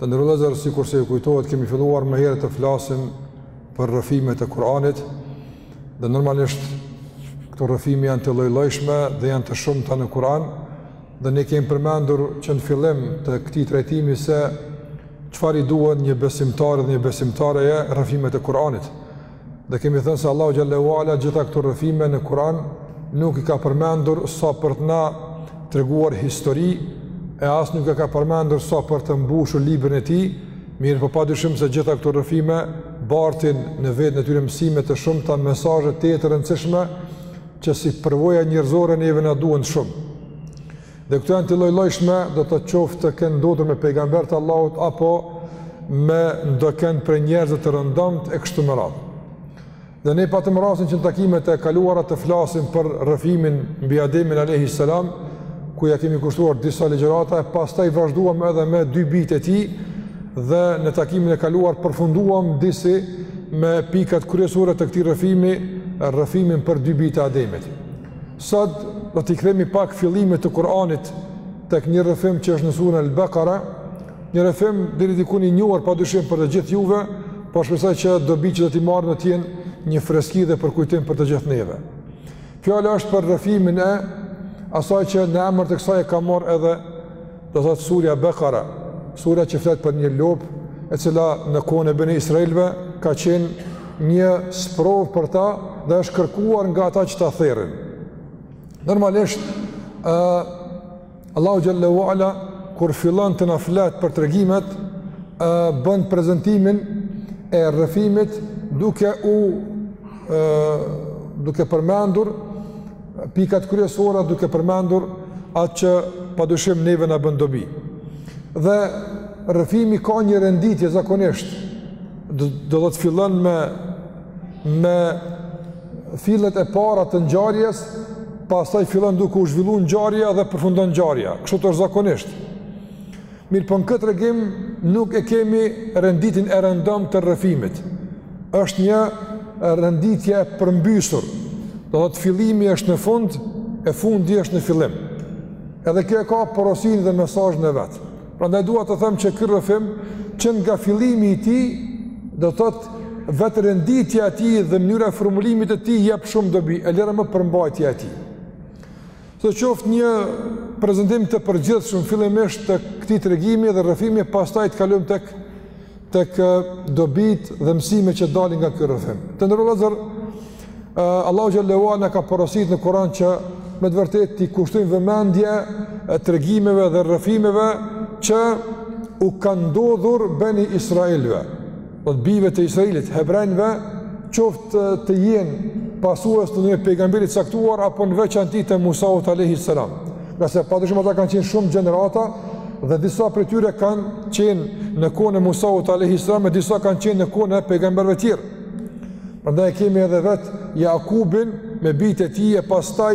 Të nderuar vëllezër, sikurse ju kujtohet, kemi filluar më herët të flasim për rrëfimet e Kuranit. Dhe normalisht këto rrëfime janë të lloj-llojshme dhe janë të shumta në Kuran. Dhe ne kemi përmendur që në fillim të këtij trajtimi se çfarë i duhen një besimtar dhe një besimtareje rrëfimet e Kuranit. Dhe kemi thënë se Allahu xhel-le ue ala gjitha këto rrëfime në Kur'an nuk i ka përmendur sa për të na treguar histori e as nuk e ka përmendur sa për të mbushur librin e tij, mirëpo padyshim se gjitha këto rrëfime bartin në veten e tyre mësime të shumta, mesazhe tejet të rëndësishme që si përvoja njerëzore neve na duen shumë. Dhe këto janë të lloj-llojshme, do thotë qoftë të kenë ndodhur me pejgamberë të Allahut, apo me ndokënd prej njerëzve të rëndomtë e kështu me radhë. Dhe ne patëm rastin që në takimet e kaluara të flasim për rrëfimin mbi Ademin alejhi selam, ku ia kemi kushtuar disa ligjërata, e pastaj vazhduam edhe me dy bijtë e tij, dhe në takimin e kaluar përfunduam disi me pikat kryesore të këtij rrëfimi, rrëfimin për dy bijtë e Ademit. Sot do t'i kthehemi pak fillimit të Kur'anit tek një rrëfim që është në surën El-Bekara, një rrëfim deri diku i njohur padyshim për të gjithë juve, po shpresoj që dobitë që do t'i marrim do të jenë një freski dhe përkujtim për të gjithë neve. Fjala është për rrëfimin e asaj që në emër të kësaj e ka marrë edhe Do thotë surja Bekara, surja që flet për një lopë, e cila në kohën e beni israilëve, ka qenë një sprovë për ta dhe është kërkuar nga ata që ta therin. Normalisht, uh, Allahu xhel-le ue ala, kur fillon të na flet për tregimet, uh, bën prezentimin e rrëfimit duke u uh, duke përmendur pikat kryesore duke përmendur atë që pa dyshim neve na bën dobi. Dhe rrëfimi ka një renditje zakonisht, do thotë fillon me, me fillet e para të ngjarjes, pastaj fillon duke u zhvillu ngjarja dhe përfundon ngjarja, kështu të është zakonisht. Mirëpo në këtë tregim nuk e kemi renditjen e rëndomtë të rrëfimit. Është një renditje e përmbysur. Do thotë fillimi është në fund, e fundi është në fillim. Edhe kjo e ka porosinë dhe mesazhin e vet. Prandaj dua të them që ky rrëfim që nga fillimi i tij do thotë vetë renditja e tij dhe mënyra e formulimit të tij jep shumë dobi, e lëre më përmbajtja e tij. Se qoftë një prezentim të përgjithshëm fillimisht të këtij tregimi dhe rrëfimi, pastaj të kalojmë tek tek dobitë dhe mësimet që dalin nga ky rrëfim. Të nderuar vëllezër, Allahu xhelle ue ala në ka porositë në Kuran që me të vërtetë t'i kushtojmë vëmendje tregimeve dhe rrëfimeve që u kanë ndodhur beni Israelve. Do të bijve të Israelit, hebrenjve, qoftë të jenë pasues të një pejgamberi të caktuar apo në veçanti të Musaut alayhi salam. Ngase pa dyshim ata kanë qenë shumë gjenerata dhe disa prej tyre kanë qenë në kohën e Musaut alayhi salam e disa kanë qenë në kohën e pejgamberëve të tjerë. Prandaj e kemi edhe vetë Jakubin me bijtë e tij e pastaj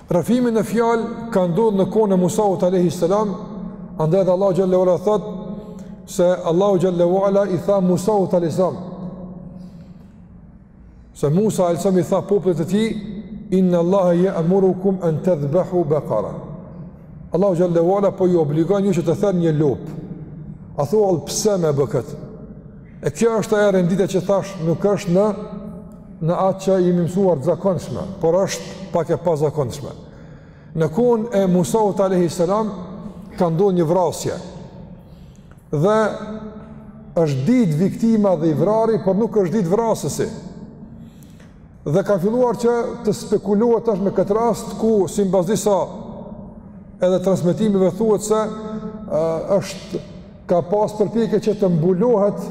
Rrëfimi në fjalë ka ndodhur në kohën e Musaut alayhis salam, andaj edhe Allahu xhelle ue ala thotë se Allahu xhelle ue ala i tha Musaut alayhis salam. Se Musa alayhis salam i tha popullit të tij, "Inna Allaha ya'murukum an tadhbahu baqara." Allahu xhelle ue ala po ju obligon ju që të therni një lopë. A thua pse me bë këtë? E kjo është ajo renditja që thashë nuk është në në atë që e kemi mësuar të zakonshme, por është pak e pazakonshme. Në kohën e Musaut alayhi salam ka ndodhur një vrasje. Dhe është ditë viktima dhe i vrari, por nuk është ditë vrasësi. Dhe ka filluar që të spekulohet tash me këtë rast ku sipas disa edhe transmetimeve thuhet se është ka pas përpjekje që të mbulohet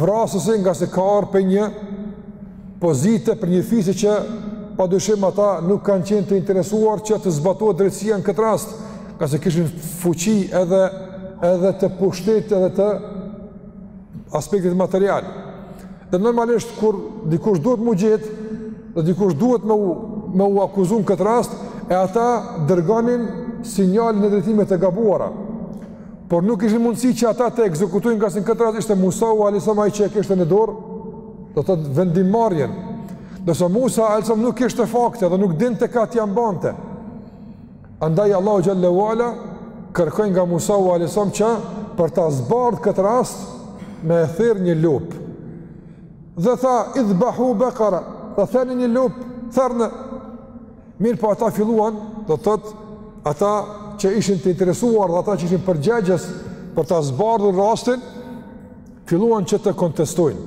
vrasësi ngase ka ardhë prej një pozite prej një fisi që pa dyshim ata nuk kanë qenë të interesuar që të zbatohet drejtësia në këtë rast ngase kishin fuqi edhe edhe të pushtetit edhe të aspektit material. Dhe normalisht kur dikush duhet me u gjetë, dhe dikush duhet me u, me u akuzu në këtë rast, e ata dërgonin sinjalin në drejtime të gabuara. Por nuk kishin mundësi që ata të ekzekutojnë ngase në këtë rast ishte Musau alayhi salam ai që e kishte në dorë, do të thotë vendimmarrjen. Ndërsa Musa alayhi salam nuk kishte fakte dhe nuk dinte kah t'ia mbante. Andaj Allahu xhelle ue ala kërkoi nga Musau alayhi salam që për ta zbardh këtë rast me e therr një lop. Dhe tha idhbahu baqara, ta therni një lop, therne. Mirëpo ata filluan, do të thotë ata që ishin të interesuar dhe ata që ishin përgjegjës për ta zbardhur rastin, filluan që të kontestojnë.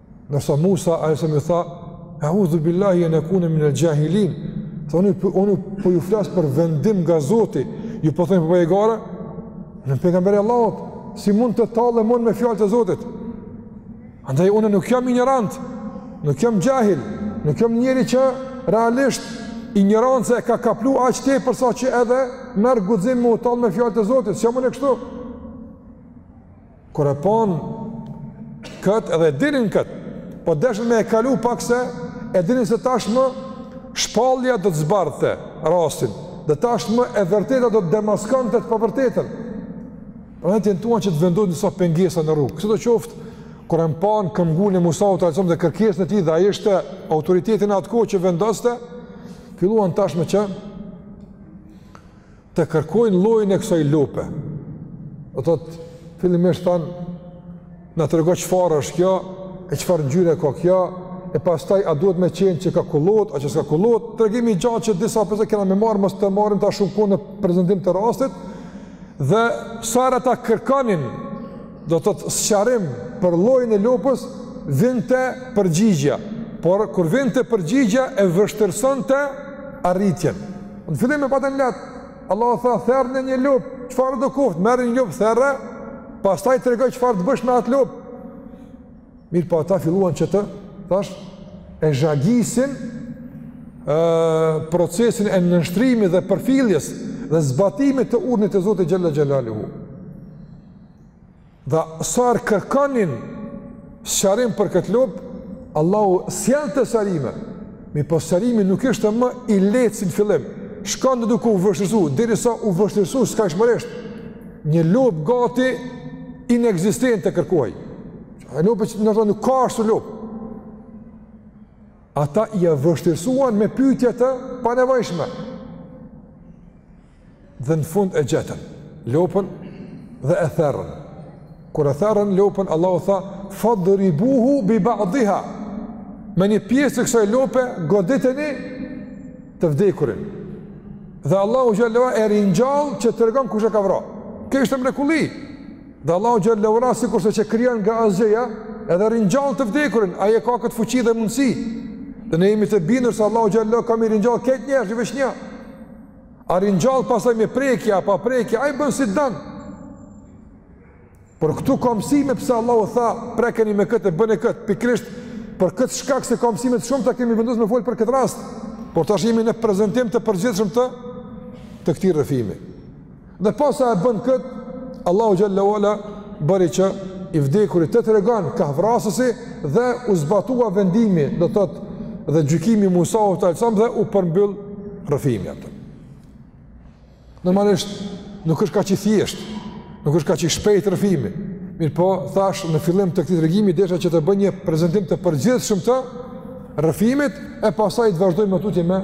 Ndërsa Musa, alejhi selam, ju tha, eudhu billahi en ekune minel xhahilin, tha unë, unë po ju flas për vendim nga zoti, ju po thoni po bën hajgare, unë pejgamber i Allahut, si mund të tallem unë me fjalët e zotit. Andaj, unë nuk jam injorant, nuk jam xhahil, nuk jam njeri që realisht injoranca e ka kaplu aq tepër saqë edhe merr guxim me u tall me fjalët e zotit, s'jam unë kështu. Kur e panë këtë edhe e dinin këtë, po deshën me e kalu pak se e dinin se tashmë shpallja do të zbardhte rastin, dhe tashmë e vërteta do të demaskonte të pavërtetën. Prandaj tentuan që të vendojnë disa pengesa në rrugë. Sido qoftë, kur e panë këmbënguljen e Musaut alejhi selam dhe kërkesën e tij dhe ai ishte autoriteti në atë kohë që vendoste, filluan tashmë që të kërkojnë llojin e kësaj lope. Do të thotë, fillimisht thanë, na trego çfarë është kjo, e çfarë ngjyre ka kjo, e pastaj a duhet me qenë që ka kullot, a që s'ka kullot, tregimi i gjatë që disa përse kena me marrë, mos të marrim tash shumë kohë në prezentim të rastit, dhe sa herë ata kërkonin, do të thotë sqarim për llojin e lopës, vinte përgjigja, por kur vinte përgjigja e vështirësonte arritjen. Në fillim e patën lehtë, Allahu tha, therrni një lopë, çfarëdo koftë, merre një lopë, therre, pastaj tregoj çfarë të bësh me atë lopë. Mirëpo ata filluan që të, thash, e zhagisin e, procesin e nënshtrimit dhe përfilljes dhe zbatimit të urdhnit të Zotit xhel-le xhelaluhu. Dhe sa herë kërkonin sqarim për këtë lopë, Allahu sjellte sqarime. Mirëpo sqarimi nuk ishte më i lehtë si në fillim. Shkonte duke u vështirësu, derisa u vështirësu skajshmërisht. Një lopë gati inekzistente kërkohej. E lopë që ndoshta nuk ka ashtu lopë ata e vështirësuan me pytje të panevojshme. dhe në fund e gjetën lopën dhe e therrën. Kur e therrën lopën, Allahu tha: "Fadribuhu bi ba'dhiha." Me një pjesë të kësaj lope goditeni të vdekurin. Dhe Allahu xhel-le xhelaluhu e ringjall që tregon kush e ka vra. Kjo ishte mrekulli. Dhe Allahu xhel-le xhelaluhu sikurse që krijon nga asgjëja, edhe ringjall të vdekurin, ai e ka këtë fuqi dhe mundësi. Dhe ne jemi të bindur se Allahu xhel-le xhelaluhu ka me i ringjall këta njerëz, jo veç një. A ringjall pastaj me prekje, a pa prekje, ai bën si don. Por këtu ka mësime pëse Allahu tha, prekeni me këtë, bëne këtë, pikërisht, për këtë shkak se ka mësime të shumta kemi vendos me folë për këtë rast, por tash jemi në prezentim të përgjithshëm të, të këtij rrëfimi. Dhe pasi e bënë këtë, Allahu xhelle ue ala, bëri që i vdekuri të tregon kah vrasësi dhe u zbatua vendimi, do thotë, dhe gjykimi Musaut alejhi selam dhe u përmbyll rrëfimi aty. Normalisht nuk është kaq i thjeshtë, nuk është kaq i shpejtë rrëfimi. Mirëpo, thashë në fillim të këtij tregimi desha që të bëj një prezantim të përgjithshëm të rrëfimit e pastaj të vazhdojmë më tutje me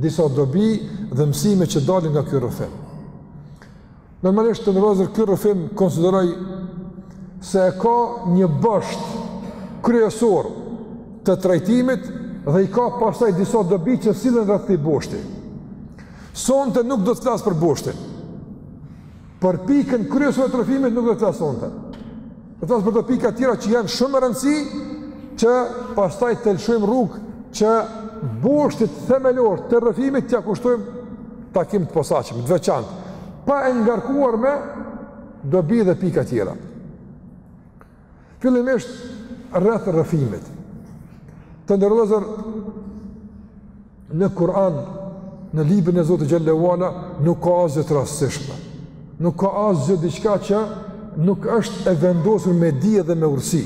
disa dobi dhe mësime që dalin nga ky rrëfim. Normalisht të nderuar vëllezër ky rrëfim konsideroj se e ka një bosht kryesor të trajtimit dhe i ka pastaj disa dobi që sillen rreth këtij boshti. Sonte nuk do të flas për boshtin, për pikën kryesore të rrëfimit nuk do të flas sonte. Do të flas për ato pika tjera që janë shumë rëndësi, që pastaj të lëshojmë rrugë që boshtit themelor të rrëfimit t'ia kushtojmë takim të posaçëm, të veçantë, pa e ngarkuar me dobi dhe pika tjera. Fillimisht rreth rrëfimit. Të nderuar vëllezër, në Kur'an, në librin e Zotit xhelle ue ala nuk ka asgjë të rastësishme. Nuk ka asgjë diçka që nuk është e vendosur me dije dhe me urtësi.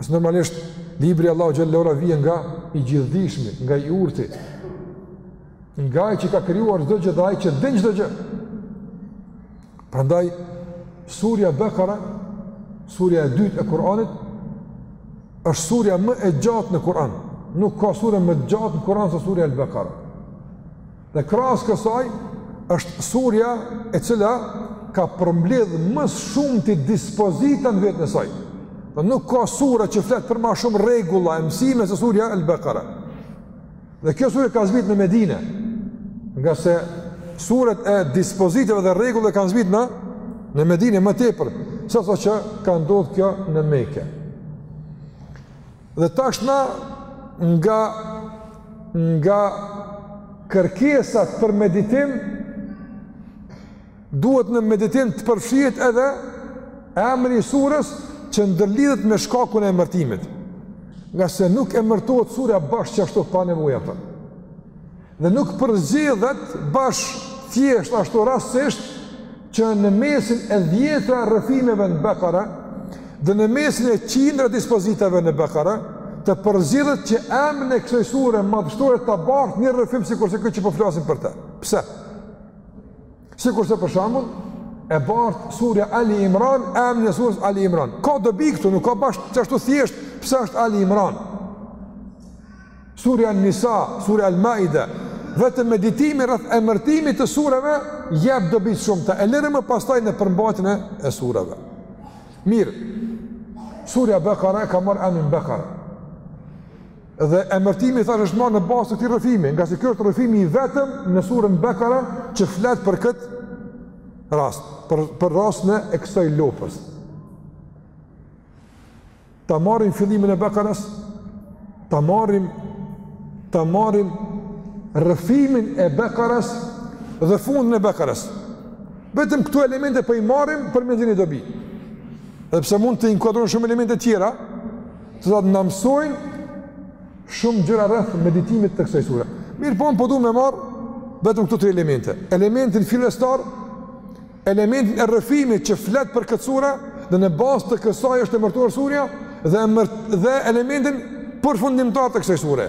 Është normalisht libri i Allahut xhelle ue ala vjen nga i gjithëdijshmi, nga i urti. Nga ai që ka krijuar çdo gjë dhe ai që din çdo gjë. Prandaj surja Bekara, surja e dytë e Kur'anit është surja më e gjatë në Kur'an. Nuk ka surja më e gjatë në Kur'an se surja Al-Bekara. Dhe krahas kësaj është surja e cila ka përmbledh më së shumti dispozita në vetën e saj. Dhe nuk ka sura që flet për ma shumë rregulla e mësime se surja El Bekara. Dhe kjo sure ka zbrit në Medine, ngase suret e dispozitave dhe rregullave kanë zbrit në në Medine më tepër, sesa që ka ndodhur kjo në Mekë. Dhe tash njana nga kërkesat për meditim Duhet në meditim të përfshihet edhe emri i surës që ndërlidhet me shkakun e emërtimit. Ngase nuk emërtohet surja bash që ashtu pa nevoja për. Dhe nuk përzgjidhet bash thjesht ashtu rastësisht që në mesin e dhjetëra rrëfimeve në Bekara dhe në mesin e qindra dispozitave në Bekara të përzgjidhet që emrin e kësaj sure madhështore ta bartë një rrëfim sikurse ky që po flasim për te. Pse? Sikurse për shembull, e bart surja Ali Imran, emnin e surës Ali Imran. Ka dobi këtu, nuk ka bash që ashtu thjesht, pse është Ali Imran. Surja Nisa, surja Al Maida, vetë meditimi rreth emërtimit të sureve, jep dobi të shumta, e lëre më pastaj në përmbajtjen e sureve. Mirë, surja Bekara e ka marrë emnin Bekara. Dhe emërtimi thashë është marrë në bazë të këtij rrëfimi, ngase ky është rrëfimi i vetëm në surën Bekara që flet për këtë rast, për për rastin e kësaj lopës. Ta marrim fillimin e Bekaras, ta marrim ta marrim rrëfimin e Bekaras dhe fundin e Bekaras. Vetëm këto elemente po i marrim për me nxjerrë dobi. Edhe pse mund të inkuadrojmë shumë elemente të tjera, Të na mësojnë shumë gjëra rreth meditimit të kësaj sure. Mirëpo, po du me marrë vetëm këto tre elemente. Elementin fillestar, elementin e rrëfimit që flet për këtë sure dhe në bazë të kësaj është emërtuar surja dhe, dhe elementin përfundimtar të kësaj sure.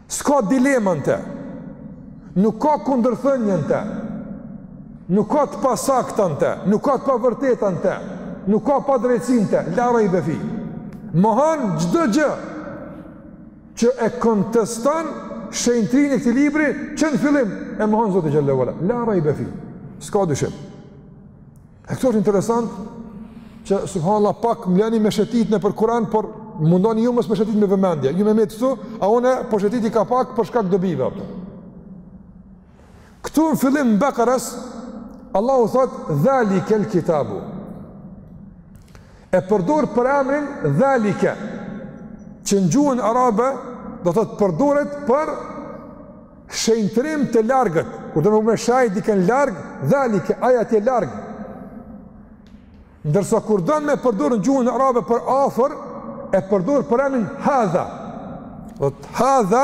S'ka dilema në te. Nuk ka kundërthënie në te. Nuk ka të pasakta në te. Nuk ka të pavërteta në te. Nuk ka padrejtësi në te. La rajbe fih. Mohan çdo gjë që e kontestan shenjtërinë e këtij libri që në fillim e mohan Zoti xhel-le ve ala. La rajbe fih. S'ka dyshim. E këtu është interesant që subhanallahu pak më leni me shëtit nëpër Kur'an, por mundohuni ju mos me shëtit me vëmendje. Ju me mbet këtu, a unë po shëtiti ka pak për shkak dobive apo. Këtu në fillim Bekaras Allahu thot dhalikel kitabu. E përdor përemrin dhalike. Që në gjuhën arabe do thotë përdoret për Shenjim të largët, kur don me shenjë dikën larg, dhalike, ai atje larg. Ndërsa kur don me përdor në gjuhën arabe për afër, e përdor përemrin hadha. Thotë hadha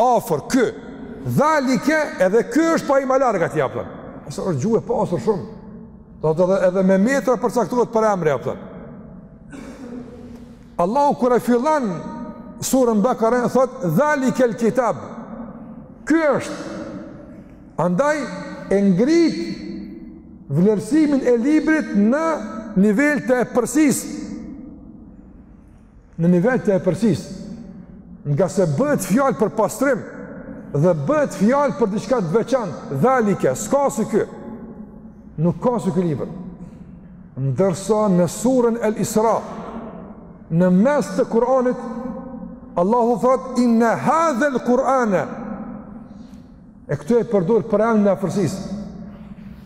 afër, ky. Dhalike edhe ky është pak ma larg atje apëtën. Se është gjuhë e pasur shumë. Dhe edhe, edhe me metra përcaktohet përemri apëtën. Allahu kur e fillon surën Bakara thot dhalikel kitab. Ky është. Andaj e ngrit vlerësimin e librit në nivel të epërsis. Në nivel të epërsis. Ngase bëhet fjalë për pastrim dhe bëhet fjalë për diçka të veçantë, dhalike, s'ka si ky. Nuk ka si ky libër. Ndërsa në surën El Isra, në mes të Kur'anit, Allahu thot, inne hadhel Kur'ane, e këtu e përdur përemrin e afërsis,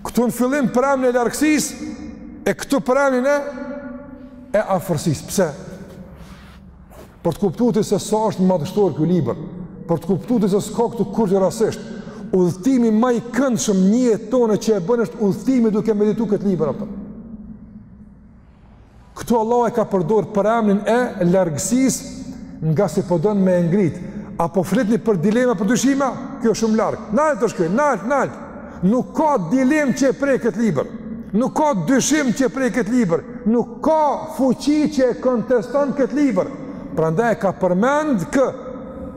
këtu në fillim përemrin e largësis, e këtu përemrin e afërsis, pse? Për të kuptu ti se sa është madhështor ky libër, për të kuptu ti se s'ka këtu kurrë rastësisht, udhëtimi ma i këndshëm në jetën tonë që e bën është udhëtimi duke meditu këtë libër apo. Këtu Allahu e ka përdor përemrin e largësisë ngase po don me e ngrit. Apo flitni për dilema për dyshime? Ky është shumë larg. Nalt është ky, nalt, nalt. Nuk ka dilemë që e prek këtë libër, nuk ka dyshim që e prek këtë libër, nuk ka fuqi që e konteston këtë libër. Prandaj e ka përmend këtë,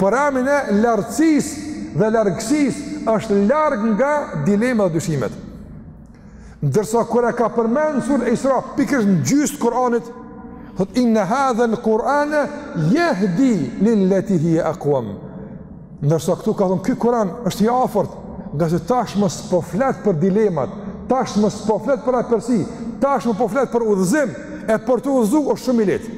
përemrin e lartësis dhe largësis është larg nga dilemat dhe dyshimet. Ndërsa kur e ka përmend suren Isra, pikërisht në gjysë të Kuranit, thot, inne hadhel Kurane, jehdi lil-leti hije akuam. Ndërsa këtu ka thonë, ky kuran është i afërt, ngase tashmë s'po flet për dilemat, tashmë s'po flet për epërsi, tashmë po flet për udhëzim, e për të udhëzu është shumë i lehtë.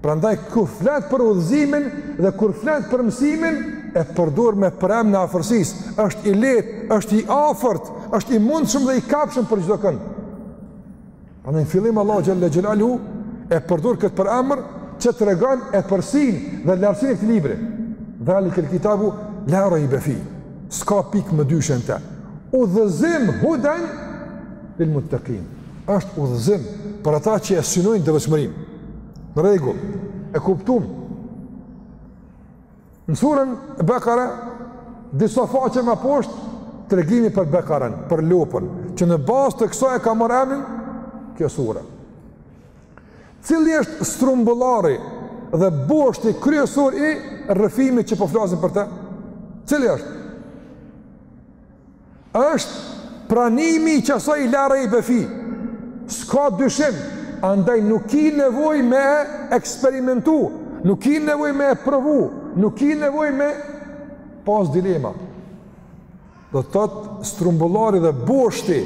Prandaj, kur flet për udhëzimin dhe kur flet për mësimin, e përdur me përemrin e afërsis, është i lehtë, është i afërt, është i mundshëm dhe i kapshëm për çdokënd. Andaj në fillim Allahu xhelle xhelaluhu e përdor këtë përemër që tregon epërsinë dhe lartësinë e këtij libri. Dhalikel kitabu la raiba fi. S'ka pikë mëdyshje n'te. Udhëzim hudan lil muttaqin. Është udhëzim për ata që e synojnë devotshmërinë. Në rregull. E kuptum. Në surën Bekare, disa faqe ma poshtë, tregimi për Bekaren, për lopën, që në bazë të kësaj e ka marrë emrin kjo sure. Cili është strumbullari dhe boshti kryesor i rrëfimit që po flasim për të? Cili është? Është pranimi i kësaj la rejbe fi, s'ka dyshim, andaj nuk ki nevoj me e eksperimentu, nuk ki nevoj me e provu, nuk ki nevoj me pas dilema. Do të thotë strumbullari dhe boshti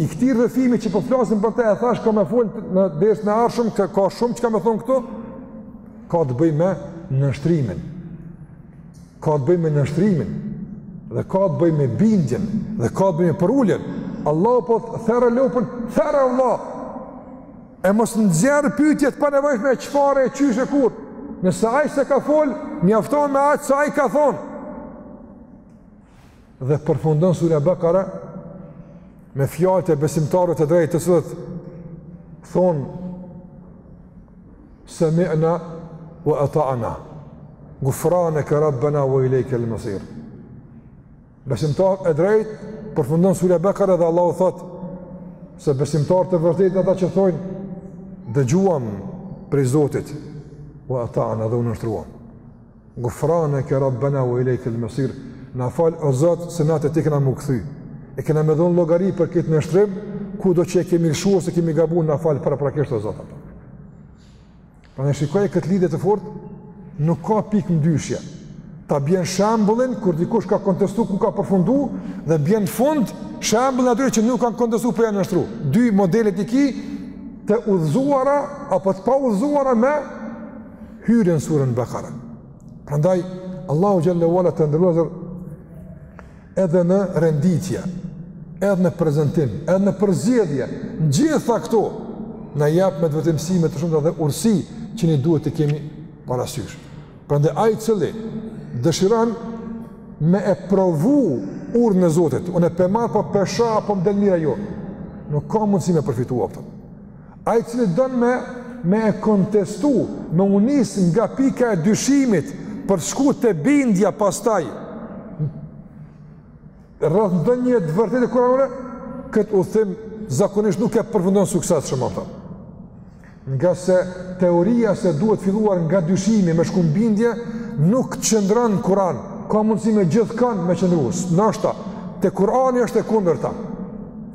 i këtij rrëfimi që po flasim për të, e thash kam me fol në dersin e ardhshëm, ka, ka shumë çka me thon këtu, ka të bëjë me nënshtrimin. ka të bëjë me nënshtrimin, dhe ka të bëjë me bindjen, dhe ka të bëjë me përulljen. Allahu po thotë therre lopën, therre lopën. E mos nxjerr pytje t'panevojshme e çfare e qysh e kur. Nëse aq sa ka folë, mjafto me aq sa ai ka thonë. Dhe përfundon surja Bekare me fjalët e besimtarëve të drejtë të cilët thon sami'na wa ata'na ghufranaka rabbana wa ilayka al-masir. Besimtarë të drejtë përfundon surja Bekare dhe Allahu thotë se besimtarë të vërtetë ata që thonë dëgjuam prej Zotit wa ata'na dhe u nënshtruam. Gufrane ke Rabbena ue ilejkel mesir, na fal o Zot se na te ti kena me u kthy. E kena me dhonë llogari për këtë nënshtrim, kudo që e kemi lëshu ose kemi gabu na fal paraprakisht o Zot. Pra shikoje këtë lidhje të fortë, nuk ka pikë mëdyshje. Ta bjen shembullin, kur dikush ka kontestu ku ka përfundu, dhe bjen n'fund shembullin e atyre që nuk kanë kontestu porse janë nënshtru. Dy modelet i ki të udhëzuara, apo të paudhëzuara me hyrje në surën Bekare. Prandaj, Allahu xhel-le ue ala të nderuar vllazër edhe në renditje, edhe në prezentim, edhe në përzgjedhje, në gjitha këto, na jep me të vërtetë mësime të shumta dhe urtësi që ne duhet t'i kemi parasysh. Prandaj, ai i cili dëshiron me e provu urdhrin e Zotit, unë e po marr po po pësha, po më del mirë a jo, nuk ka mundësi me përfitu aspak. Ai i cili don me me e kontestu, me u nis nga pika e dyshimit për të shkuar te bindja pastaj rreth ndonjë të vërtete kuranore, këtë udhëtim zakonisht nuk e përfundon suksesshëm atë. Ngase teoria se duhet filluar nga dyshimi me shku n'bindje, nuk qëndron në Kur'an, ka mundësi me gjithkënd me qëndru. Ndoshta te Kur'ani është e kundërta.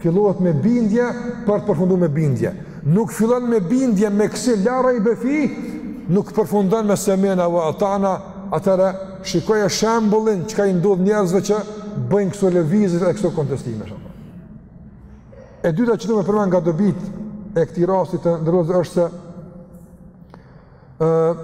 Fillohet me bindje për të përfunduar me bindje. Nuk fillon me bindje me kësi la rejbe fi, nuk përfundon me semi'na ve ata'na, atëherë shikoje shembullin çka i ndodh njerëzve që bëjnë këso lëvizje e këso kontestime. E dyta që du me përmen nga dobitë e këtij rasti të nderuar është se uh,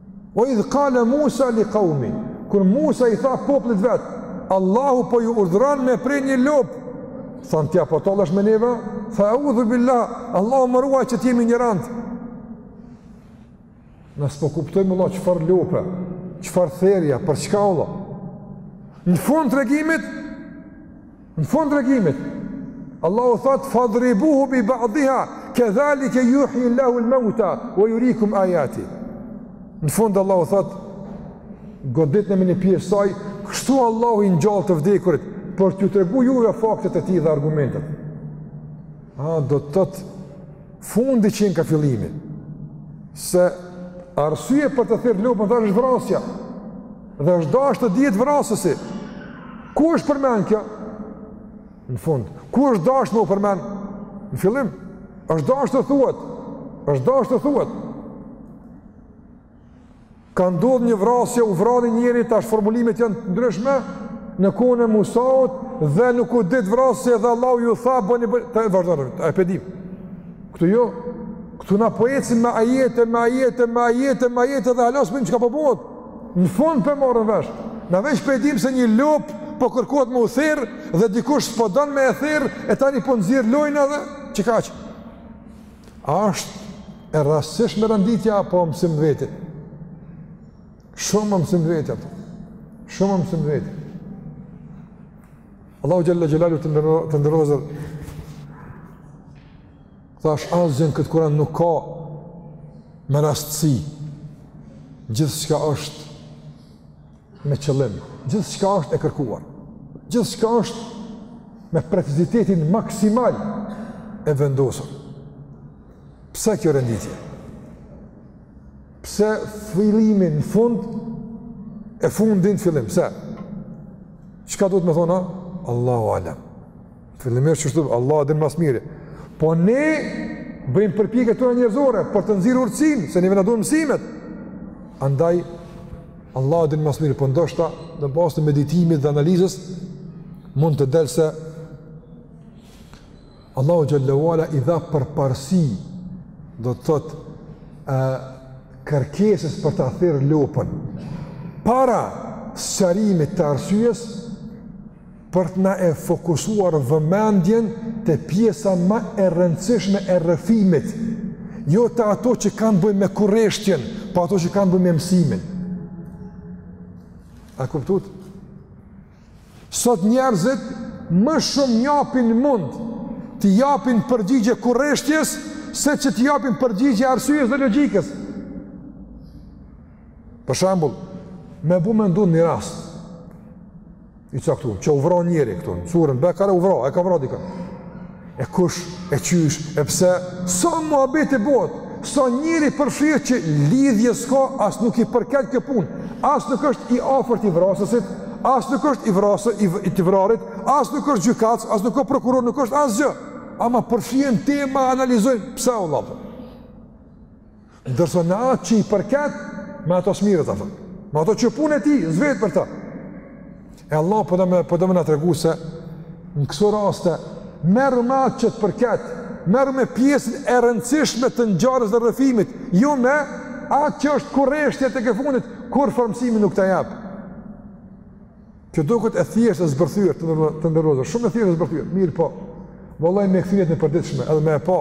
Ue idh kale Musa li kaumihi, kur Musa i tha popullit vet, Allahu po ju urdhëron me pre një lopë. Thanë ti a po tallesh me neve? Tha eudhu billah, Allahu më ruaj që të jem injorant. Na s'po kuptojmë hala çfarë lope, çfarë therja, për çka hala. Në fund të tregimit, Në fund të tregimit, Allahu thot fadribuhu bi ba'diha kadhalika yuhyi Allahu al-mauta wa yuriikum ayati. Në fund Allahu thot goditne me një pjesë saj, kështu Allahu i ngjall të vdekurit për t'ju tregu juve faktet e tij dhe argumentet. A do të thotë fundi qenka fillimi se arsye për të therë lopën tha është vrasja. Dhe është dashtë të dihet vrasësi. Ku është përmend kjo? Në fund. Ku është dashtë me u përmend? Në fillim. Është dashtë të thuhet. Është dashtë të thuhet. Ka ndodhë një vrasje, u vra ni njeri, tash formulimet janë të ndryshme, në kohën e Musaut, dhe nuk u dit vrasësi, dhe Allahu ju tha, bëni bëni, ta e vazhdojnë, ta e po e dimë. Këtu jo, këtu na po ecim me ajete, me ajete, me ajete, me ajete dhe hala s'dimë çka po bëhet. Në fund po e marrim vesh, na veç po e dimë se një lopë po kërkohet me u therë dhe dikush s'po don me e therë e tani po nxjerr lojna edhe qe kaq. A është e rastësishme renditja apo mësim të vetit? Shumë mësim të vetit ato. Shumë mësim të vetit. Allahu xhele xhelaluhu, të nderuar vëllezër Thash, asgjë në këtë Kuran nuk ka me rastësi. Gjithçka është me qëllim. Gjithçka është e kërkuar. Gjithçka është me precizitetin maksimal e vendosur. Pse kjo renditje? Pse fillimin në fund e fundin në fillim? Pse? Çka do me thonë? Allahu alam. Fillimisht kështu, Allahu e din ma s'miri. Po ne bëjmë përpjekje tona njerëzore për të nxjerrë urtësinë, se neve na duhen mësimet. Andaj Allahu e din ma s'miri, po ndoshta në bazë të meditimit dhe analizës mund të del se Allahu xhele ue ala i dha përparësi do të thotë kërkesës për ta therë lopën para sqarimit të arsyes për të na e fokusuar vëmendjen te pjesa më e rëndësishme e rrëfimit, jo te ato që kanë të bëjnë me kurreshtjen, po ato që kanë të bëjnë me mësimin. A kuptuat? Sot njerëzit më shumë japin mund të japin përgjigje kurreshtjes se që të japin përgjigje arsyes dhe logjikës. Për shembull, me bo me ndodh një rast. i caktuar, që u vra njeri këtu, në surën Bekare u vra, e ka vra dikën. E kush, e qysh, e pse, sa muhabet bëhet, sa njeri përfshihet që lidhje s'ka, as nuk i përket kjo punë, as nuk është i afërt i vrasësit, as nuk është i vrasë, i, i të vrarit, as nuk është gjykatës, as nuk është prokuror, nuk është asgjë. Ama përfshihen tema, analizojnë, pse u lapë. Ndërsa në atë që i përket, me ato s'mirret, ato. Me ato që jo punë e tij, s'vet për ta. E Allahu po, po do me na tregu se, në këso raste, merru me atë që të përket, merru me pjesën e rëndësishme të ngjarjes dhe rrëfimit, jo me atë që është kurreshtje tek e fundit, kurrfarë mësimi nuk të jap. Kjo duket e thjeshtë e zbërthyer të nderuar, të nderuar, shumë e thjeshtë e zbërthyer, mirëpo, vallahi me kthy këtë në përditshme, edhe me e pa,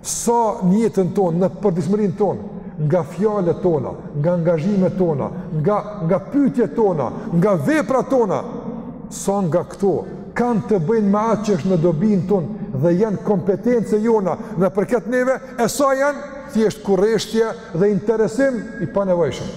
sa në jetën tonë, në përditshmërin tonë, nga fjalët tona, nga angazhimet tona, nga, nga pytjet tona, nga veprat tona, sa nga këto, kanë të bëjnë me atë që është në dobinë tonë, dhe janë kompetencë e jona, na përket neve, e sa janë, thjesht kurreshtje dhe interesim, i panevojshëm.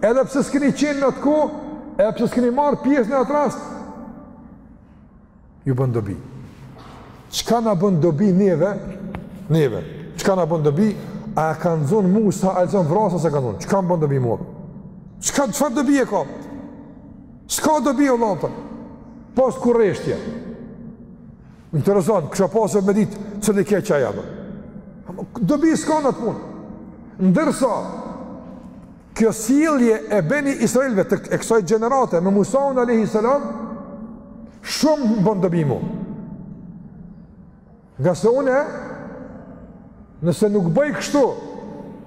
Edhe pse s'keni qenë në atë kohë, edhe pse s'keni marrë pjesë në atë rast, ju bën dobi. Çka na bën dobi neve? Neve. Çka na bën dobi? A e kanë zonë, Musa a e ka zonë vrasësin, a s'e kanë zonë? Çka më bën dobi mua? Çka, çfarë dobie ka? S'ka dobi ato. Pos kurreshtje. Më intereson, kisha pasë me ditë, cëllë i keqa e jabë. Dobi s'ka në atë punë. Ndërsa, kjo sjellje e beni Israelve të kësaj gjenerate me Musaun a.s. Shumë më bën dobi mu. Ngase unë, nëse nuk bëj kështu,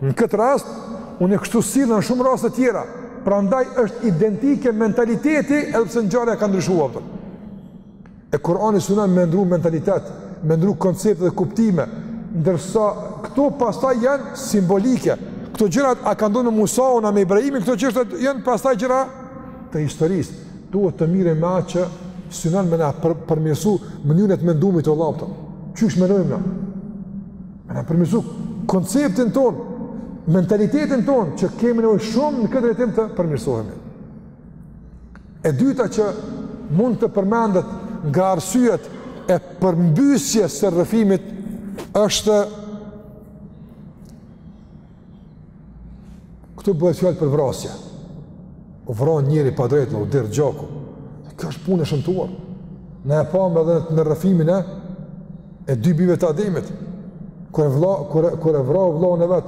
në këtë rast, unë kështu sillem në shumë raste tjera, prandaj është identike mentaliteti edhe pse ngjarja ka ndryshu. A kuptu. E Kurani synon me ndru mentalitet, me ndru koncepte dhe kuptime, ndërsa këto pastaj janë simbolike. Këto gjërat a ka ndodhë me Musaun, a me Ibrahimin, këto çështje janë pastaj gjëra të historisë. Duhet të merremi me atë që synon me na për, përmirësu mënyrën e të mendumit, a kuptu. Qysh mendojmë na? Me na përmirësu konceptin tonë, mentalitetin tonë që kemi nevojë shumë në këtë drejtim të përmirësohemi. E dyta që mund të përmendet nga arsyet e përmbysjes së rrëfimit është këtu bëhet fjalë për vrasje u vra njëri padrejt u derdh gjaku kjo është punë e shëmtuar ne e pamë edhe në rrëfimin e e dy bijve të Ademit, kur vla kur kur e vrau vllahun e vet,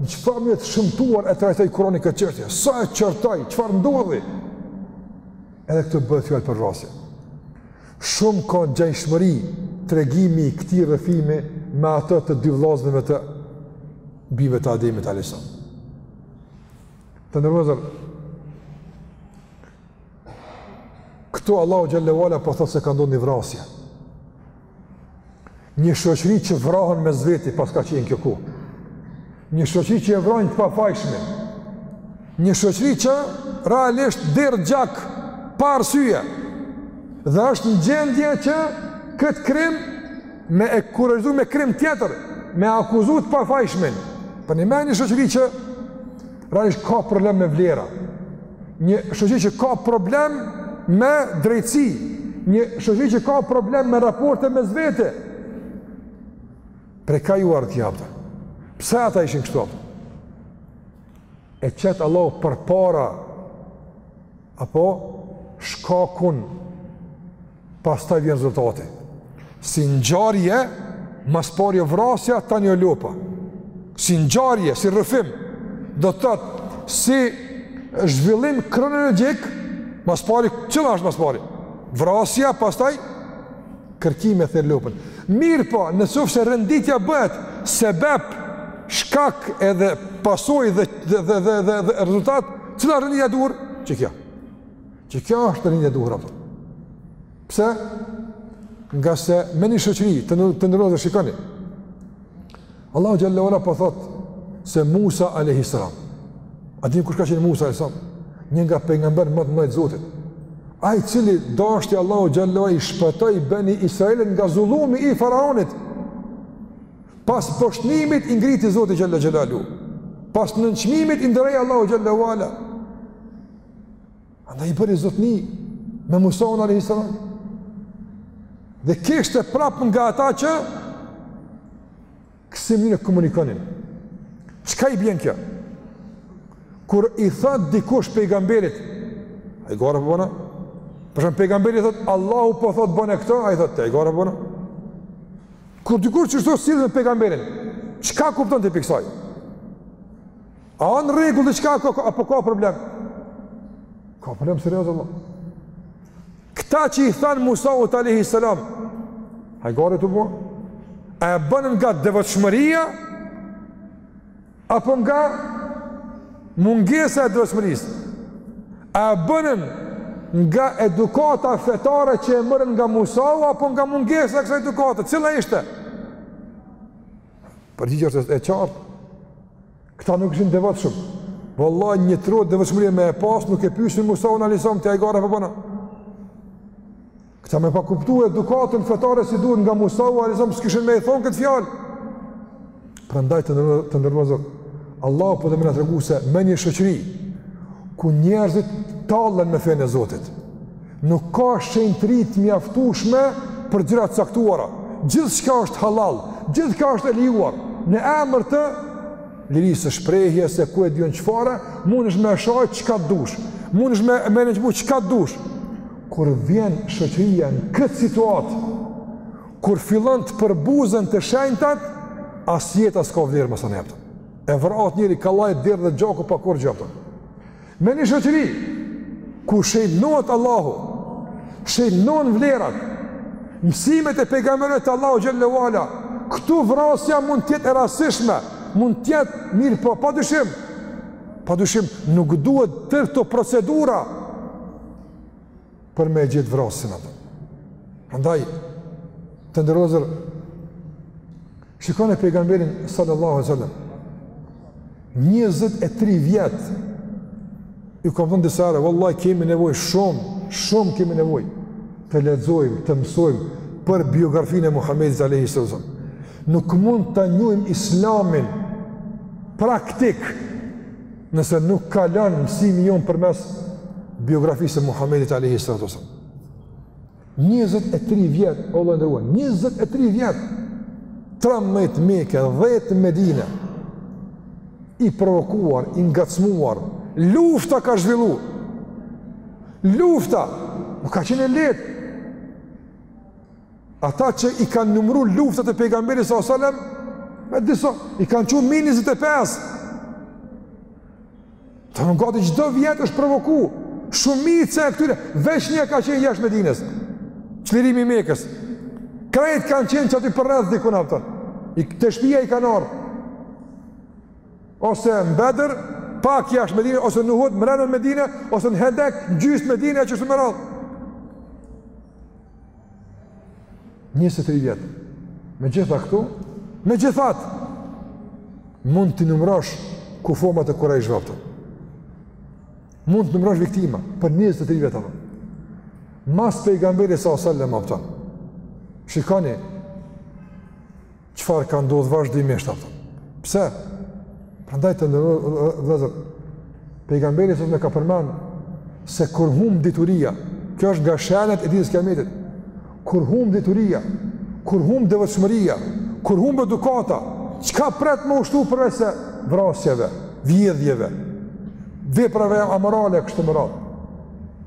në çfarë mënyrë të shëmtuar e trajtoi Kurani këtë çështje? Sa e çortoi, çfarë ndodhi? Edhe këtu bëhet fjalë për vrasje. Shumë ka ngjashmëri tregimi i këtij rrëfimi me atë të dy vëllezërve të bijve të Ademit alejhi selam. Të nderuar Këtu Allahu xhelle ue ala po thotë se ka ndodhur një vrasje. Një shoqëri që vrahen mes veti paska qenë kjo, ku. Një shoqëri që e vrajnë të pafajshmin. Një shoqëri që realisht derdh gjak pa arsye. Dhe është në gjendje që këtë krim me e kurorëzu me krim tjetër, me akuzu të pafajshmin. Pra një me një shoqëri që Realisht ka problem me vlera. Një shoqëri që ka problem me drejtësi, një shoqëri që ka problem me raporte mes veti, prej ka ju ardh kjo pra. Pse ata ishin kështu apëta? E qet Allahu përpara, apo shkakun Pastaj vjen rezultati. Si ngjarje, më së pari vrasja, tani jo lopa. Si ngjarje, si rrëfim, do të thotë si zhvillim kronologjik, më së pari cila është më së pari? Vrasja, pastaj kërkimi me therë lopën. Mirëpo, në qofë se renditja bëhet sebep, shkak edhe pasojë dhe, dhe, dhe, dhe, dhe, dhe rezultat, cila renditja e duhur? Qe kjo. Qe kjo është renditja e duhur apo? Pse? Ngase me një shoqëri të, të nderuar shikoni. Allahu xhelle ue ala po thotë se Musa alejhi selam. A dini kush ka qenë Musa alejhi selam? Një nga pejgamberët më të mëdhenj të Zotit. Ai me të cilin deshti Allahu xhallahu i shpëtoi Beni Israilët nga zullumi i faraonit. Pas poshtërimit i ngriti Zoti xhelle xhelaluhu. Pas nënçmimit i nderoi Allahu xhelle ue ala. Andaj i bëri zotni me Musaun alejhi selam. Dhe kishte prapë nga ata që kësi mënyre komunikonin. Çka i bjen kjo? Kur i thotë dikush pejgamberit, a hajgare po bon a? Për shembull pejgamberi thotë, Allahu po thotë bëne këto, ai thotë, ti hajgare po bon a? Kur dikush qështu sillet me pejgamberin, çka kupton ti pi kësaj? A në rregull dhe çka, apo ka problem? Ka problem serioz vallah. Këta që i thanë Musaut alejhi selam, hajgare po bon, a e bënë nga devotshmëria, apo nga mungesa e devotshmërisë? A e bënë nga edukata fetare që e morën nga Musau, apo nga mungesa e kësaj edukate? Cila ishte? Përgjigjja është e qartë, Këta nuk ishin devotshëm. Vallahi një trohë devotshmëri me e pas nuk e pyesin Musaun alejhi selam ti hajgare po bon a. Këta me pas kuptu edukatën fetare si duhet nga Musau alejhi selam s'kishin me i thon këtë fjalë. Prandaj të nderuar, të nderuar. Allahu po do me na tregu se me një shoqëri ku njerëzit tallen me fenë e Zotit. Nuk ka shenjtëri të mjaftueshme për gjëra të caktuara. Gjithçka është hallall, gjithçka është e lejuar në emër të lirisë së shprehjes se ku e di un çfarë, mundesh me sha çka dush, mundesh me nënçmu çka dush. Kur vjen shoqëria në këtë situatë, kur fillon të përbuzen të shenjtat, as jeta s'ka vlerë më. Vrahet njeri kollaj, derdhet gjaku pa kurrgjë. Me një shoqëri, ku shenjtohet Allahu, shenjtohen vlerat, mësimet e pejgamberëve të Allahu xhel-le ue ala, këtu vrasja mund të jetë e rastishme, mund të jetë mirëpo pa dyshim, pa dyshim nuk duhet tërë këto procedura për me e gjet vrasësin atë. Prandaj të nderuar Shikoni pejgamberin sallallahu alaihi wasallam. 23 vjet ju kam thënë disa herë, vallahi kemi nevojë shumë, shumë kemi nevojë të lexojmë, të mësojmë për biografinë e Muhamedit sallallahu alaihi wasallam. Nuk mund ta njohim Islamin praktik nëse nuk kalon mësimi jonë përmes biografisë së Muhamedit sallallahu alaihi wasallam. 23 vjet o vëlla i nderuar, 23 vjet. 13 Mekë, 10 Medinë. I provokuar, i ngacmuar, lufta ka zhvillu. Lufta nuk ka qenë e lehtë. Ata që i kanë numru luftat e pejgamberit sallallahu alajhi wasallam, disa i kanë çu mbi 25. Dmth gati çdo vjet është provoku, shumica e këtyre, veç një ka qenë jashtë Medines, çlirimi i Mekës, krejt kanë qenë qaty përreth dikun afër, te shpia i kanë ardhë, ose në Bedër, pak jashtë Medine, ose në Uhud, mrena në Medine, ose në Hendek, n'gjysë Medine, e qështu me radhë. 23 vjet. Me gjitha këto, me gjithat mund të numërosh kufomat e kurejshve apo. Mund të numërosh viktima për 23 vjet apo. Mas pejgamberit salallahu alejhi ve selem apo. Shikoni, Çfarë ka ndodhur vazhdimisht apo? Pse? Prandaj të nderuar vllezër, pejgamberi alejhi selam e ka përmend se kur humb dituria, kjo është nga shenjat e ditës kiametit, kur humb dituria, kur humb devotshmëria, kur humb edukata, çka pret më u shtu përveç se vrasjeve, vjedhjeve, veprave amorale kështu me radhë.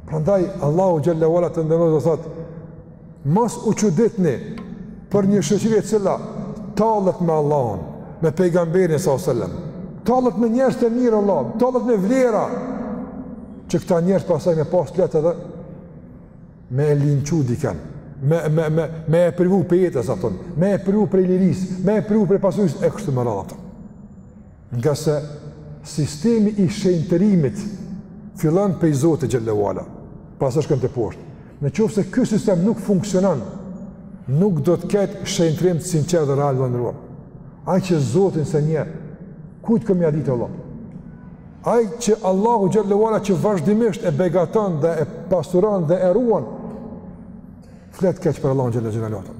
Prandaj, Allahu xhele ue ala të nderuar vllezër thotë, Mos u çuditni për një shoqëri e cila tallet me Allahun, me pejgamberin alejhi selam. Tallet me njerëz të mirë vlla, tallet me vlera. Që këta njerëz pastaj me pas lehtë edhe me e linçu dikend, me, me, me, me e privu prej jetës, apo, me e privu prej lirisë, me e privu prej pasurisë, e kështu me radhë. Ngase sistemi i shenjtërimit fillon pej Zotit xhele ue ala, pastaj shkon te poshtë. Në qoftë se ky sistem nuk funksionon, nuk do të ketë shenjtërim të sinqertë dhe real të nderuar. Ai që Zotin s'e njeh, kujt ka me ia ditë vlla? Ai që Allahu xhele ue ala që vazhdimisht e begaton dhe e pasuron dhe e ruan, flet keq për Allahun xhele xhelaluhu.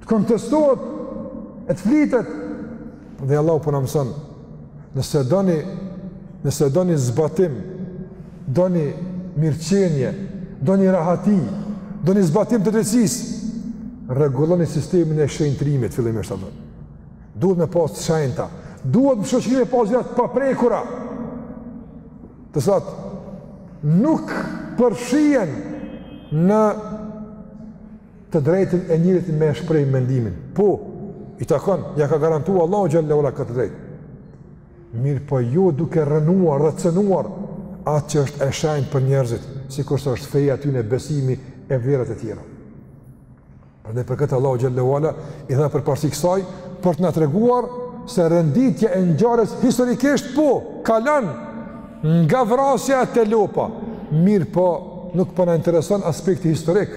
të kontestohet e të flitet dhe Allahu po na mëson nëse doni nëse doni zbatim doni mirëqenie doni rahati doni zbatim të drejtësisë rregulloni sistemin e shenjtrimit fillimisht apo duhet me pas të shenjta duhet në shoqëri me pas gjëra të paprekura të cilat nuk përfshihen në Të drejtën e njeriut me e shpreh mendimin. Po, i takon, ja ka garantuar Allahu xhele ue ala këtë të drejtë. Mirëpo jo duke rrënuar dhe cenuar atë që është e shenjtë për njerëzit, sikurse është feja e tyne besimi e vlerat e tjera. Prandaj për këtë Allahu xhele ue ala i dha përparësi kësaj për të na treguar se renditja e ngjarjes historikisht po ka lanë Nga vrasja te lopa, mirëpo nuk po na intereson aspekti historik,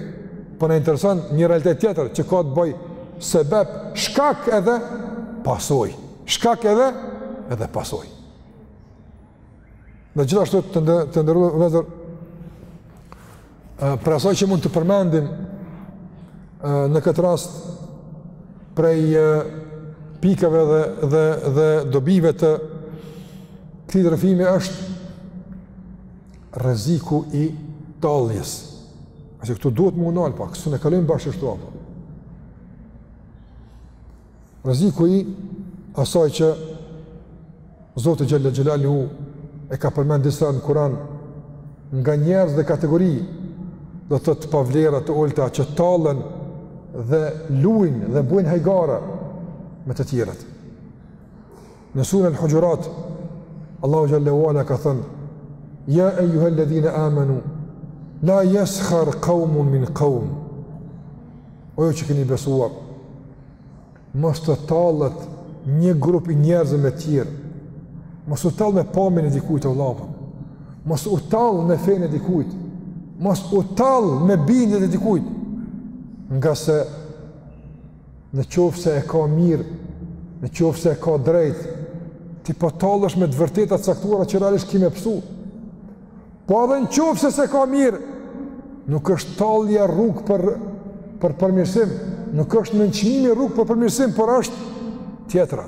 po na intereson një realitet tjetër që ka të bëjë sebep, shkak edhe pasoj, shkak edhe edhe pasojë. E gjithashtu të nderuar vllezër, Për asaj gjëje që mund të përmendim në këtë rast prej pikave dhe dhe dhe dobive të këtij rrëfimi është rreziku i talljes. Ase këtu duhet m'u nal pak, s'un e kalojmë bash ashtu apo. Rreziku i asaj që Zoti xhelle xhelaluhu e ka përmend disa herë në Kur'an nga njerëz dhe kategori do të thotë të pavlera të ulta që tallen dhe luajnë dhe bojnë hajgara me të tjerët. Në surën Al-Hujurat, Allahu xhallahu ala ka thënë: "Ya ayyuhalladhina amanu la yaskhar qaumun min qaum." O ju që keni besuar, mos të tallet një grup i njerëzve me të tjerë. Mos u tall me pamjen e dikujt o vllau. Mos u tall me fenë e dikujt. Mos u tall me bindjet e dikujt. Ngase në qoftë se e ka mirë, në qoftë se e ka drejt, ti po tallesh me të vërteta të caktuara që realisht ki me pësu. Po edhe në qoftë se s'e ka mirë, nuk është tallja rrugë për, për përmirësim, nuk është nënçmimi rrugë për përmirësim, por është tjetra.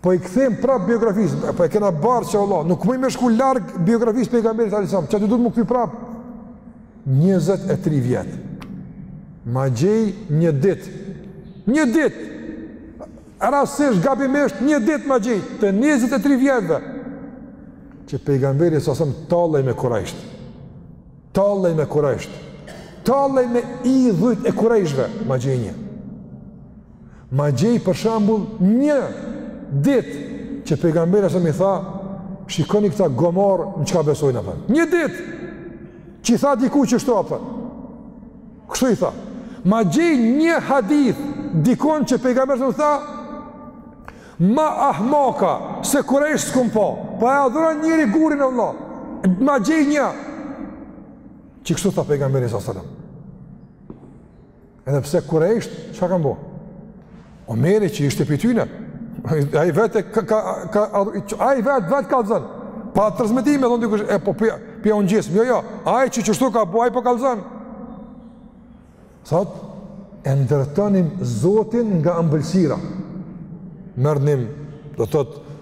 Po i kthehemi prapë biografisë, po e kena barë që Allah, nuk muj me shku larg biografisë pejgamberit alejhi selam, qaty du t'u kthy prapë, njëzet e tri vjet. Ma gjej një dit, një dit, rastësisht gabimisht një dit ma gjej, të njëzet e tri vjetëve, që pejgamberi s.a.s. tallej me kurejsht, tallej me kurejsht, tallej me idhujt e kurejshve, ma gjej një. Ma gjej për shembull një dit që pejgamberi s.a.s. i tha, shikoni këta gomar në çka besojnë apë. Një dit që i tha dikujt qështu apë. Kështu i tha. Ma gjej një hadith dikun që pejgamberi s.a.s. tha, ma ahmaka se kurejsht s'kom pa. Po e adhuron njeri gurin o vlla. Ma gjej një. Që kështu tha pejgamberi s.a.s. Edhe pse kurejsht, çka kanë bo? Omeri që ishte prej tyne, ai vetë ka, ka, ka, ai vetë, vetë kallzon, pa transmetime, dhe në dikush, e po pja, pja unë gjismë, jo, jo, ai që qështu ka bo, ai po kallzon. Thot, e ndërtonim zotin nga ambëlsira, merrnim, do të thotë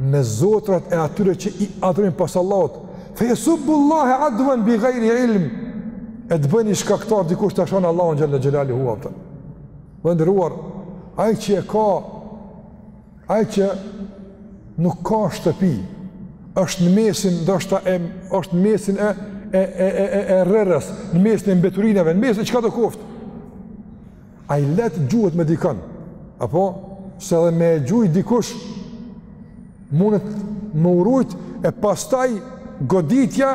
me zotrat e atyre që i adhurojnë pos Allahut, fe yesubbullaha adwan bighayri ilm, e të bëni shkaktar dikush ta shon Allahun xhel-le xhelaluhu ata. Të nderuar, ai që e ka ai që nuk ka shtëpi, është në mesin ndoshta e është në mesin e e e e e rërës, në mesin e mbeturinave, në mesin e çkado koftë. Ai lehtë gjuhet me dikën, apo se edhe me e gjujt dikush, mundet me u rujt e pastaj goditja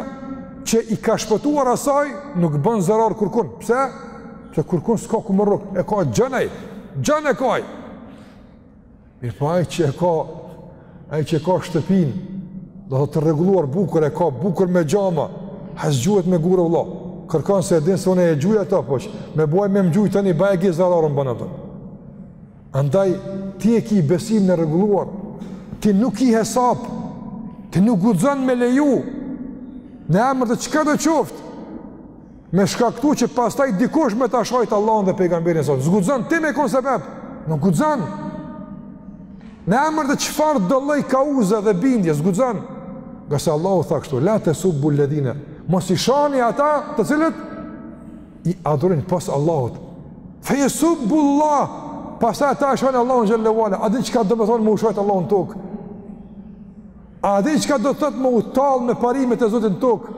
që i ka shpëtuar asaj nuk bën zarar kurkun. Pse? Pse kurkun s'ka ku me rrok, e ka gjënaj, gjënë e kaj. Mirëpo ai që e ka, ai që e ka shtëpinë, do të rregulluar bukur, e ka bukur me xhama, ai s'gjuhet me gurë vëlla kërkon, se e din se unë e gjuaj ato poç, me bo ai me m'gjujt tani bajagi zarar më bën ato. Andaj ti e ki besimin e rregulluar, ti nuk ki hesap, ti nuk guxon me leju në emër të çkado qoftë. me shkaktu që pastaj dikush me ta shajt Allahun dhe pejgamberin sa. S'guxon ti me kon sebep. Nuk guxon. Në emër të çfarëdo lloj kauze dhe bindje s'guxon. Ngase Allahu tha kështu, la tesubbu alladhina. Mos i shani ata të cilët i adhurojnë pos Allahut. Fa yasubbu Allah. Pastaj ata e shajnë Allahun xhel-le ve ala. A din çka domethonë me u shajt Allahu n'tokë? A di çka do të thotë me u tall me parimet e Zotit në tokë?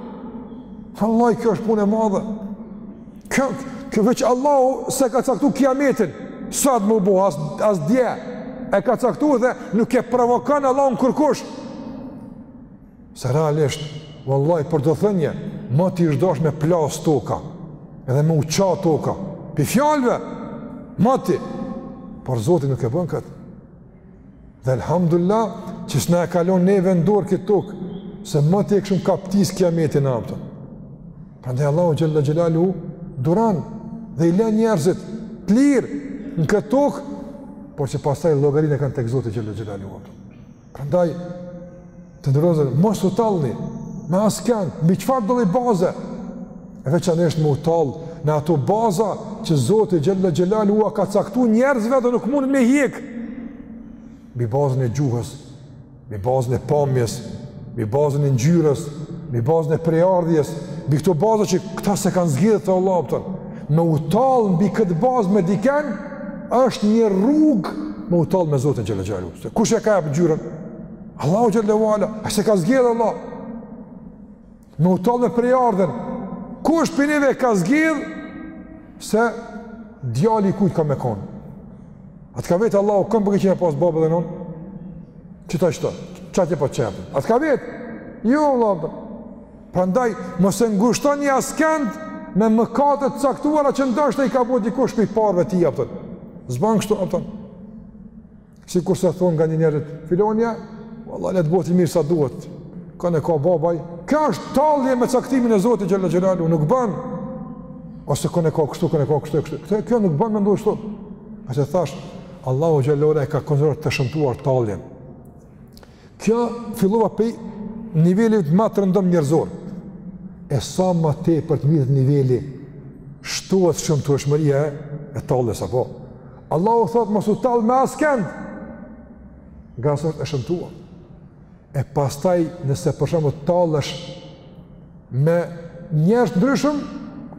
Vallahi kjo është punë e madhe. Kjo kjo veç Allahu s'e ka caktuar kiametin sot me u bo, as, as dje. E ka caktuar dhe nuk e provokon Allahun kërkush. Se realisht, vallahi, për do thënie, moti ish dosh me plas toka, edhe me u ça toka, pi fjalve, moti, por Zoti nuk e bën këtë. Dhe alhamdulillah që s'na e ka lon neve n'dorë këtë tokë, se moti e kishim kaptis kiametin apëtën. Prandaj Allahu xhel-le xhelaluhu duron dhe i le njerëzit të lirë në këtë tokë, por që pastaj llogarinë e kanë tek Zoti xhel-le xhelaluhu apëtën. Pra ndaj, Të nderuar, mos u tallni me askënd, mbi çfarëdo lloj baze, e veçanërisht me u tall në ato baza që Zoti xhel-le xhelaluhu ua ka caktu njerëzve dhe nuk mund me hjek, mbi bazën e gjuhës, mbi bazën e pamjes, mbi bazën e ngjyrës, mbi bazën e prejardhjes, mbi këto baza që këta s'e kanë zgjedhë të Allah, me u tall mbi këtë bazë me diken, është një rrugë me u tall me Zotin xhel-le xhelaluhu, se kush e ka jap ngjyrën? Allahu xhelle ve ala, a s'e ka zgjedhë Allah? Me u tallë me prejardhen, kush prej neve ka zgjedhë se djali i kujt ka me konë? A të ka vetë Allahu, kam me qit me pasë babë dhe nënë? Qita qita? Qa të pa qërë? A të ka vetë? Jo, Allah, për. Prandaj, mos e ngushton ni askend me mëkate t'caktuara që ndoshta i ka bo dikush prej t'parve t'tij, kupton. S'ban kështu, kupton. Sikurse thonë nganjëherë njerëz, filani, valla le të bëhet i mirë sa duhet. Ka ne ka babaj, kjo është tallje me caktimin e Zotit xhelle xhelaluhu, nuk bën. Ose kanë e ka kështu, kanë e ka kështu, kështu. Kjo kjo nuk bën me ndodh kështu. Ngase thashë, Allahu xhelle ve ala e ka konsideru të shëmtuar talljen. Kjo fillova prej nivelit më të rëndom njerëzor. E sa më tepër të rritet niveli shtohet shëmtueshmëria e, e talljes apo. Allahu thotë mos u tall me askënd. Ngase është e shëmtuar. E pastaj nëse për shembull tallesh me njerëz t'ndershëm,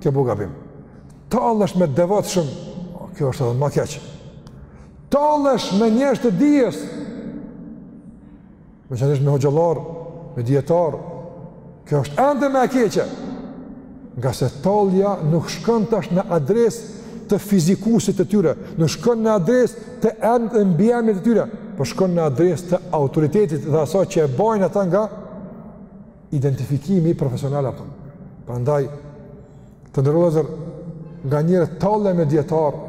ke bo gabim. Tallesh me t'devotshëm, kjo është edhe më keq. Tallesh me njerëz të dijes. Veçanërisht me hoxhallar, me dijetarë. Kjo është ende më e keqe. Ngase tallja nuk shkon tash në adresë të fizikusit të tyre, nuk shkon në adresë të emrit e mbiemrit të tyre, por shkon në adresë të autoritetit dhe asaj që e mbajnë ata nga identifikimi profesional apo. Prandaj të nderuar vëllezër nganjëherë tallja me dijetarë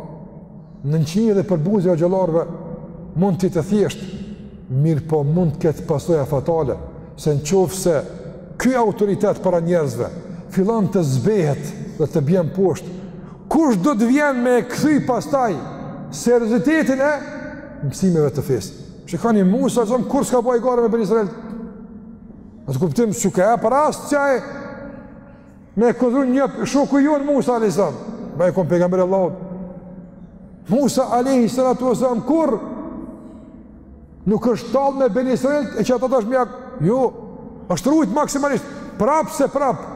nënçmimi dhe përbuzja e hoxhallarëve mund të jetë e thjeshtë mirëpo mund të ketë pasoja fatale se në qoftë se ky autoritet para njerëzve fillon të zbehet dhe të bjen poshtë kush do të vjen me e kthy pastaj seriozitetin e mësimeve të fesë shikoni Musa zëmë kur s'ka ba hajgare me Beni Israilët Në atë kuptim s'u ka dhanë rast qaj me kanë një shoku jonë Musa a.s. Me kon pejgamber i Allahut. Musa a.s. kurrë nuk është tallë me Beni Israilët e që ata tash mjaft, jo, është rujt maksimalisht, prapë se prapë.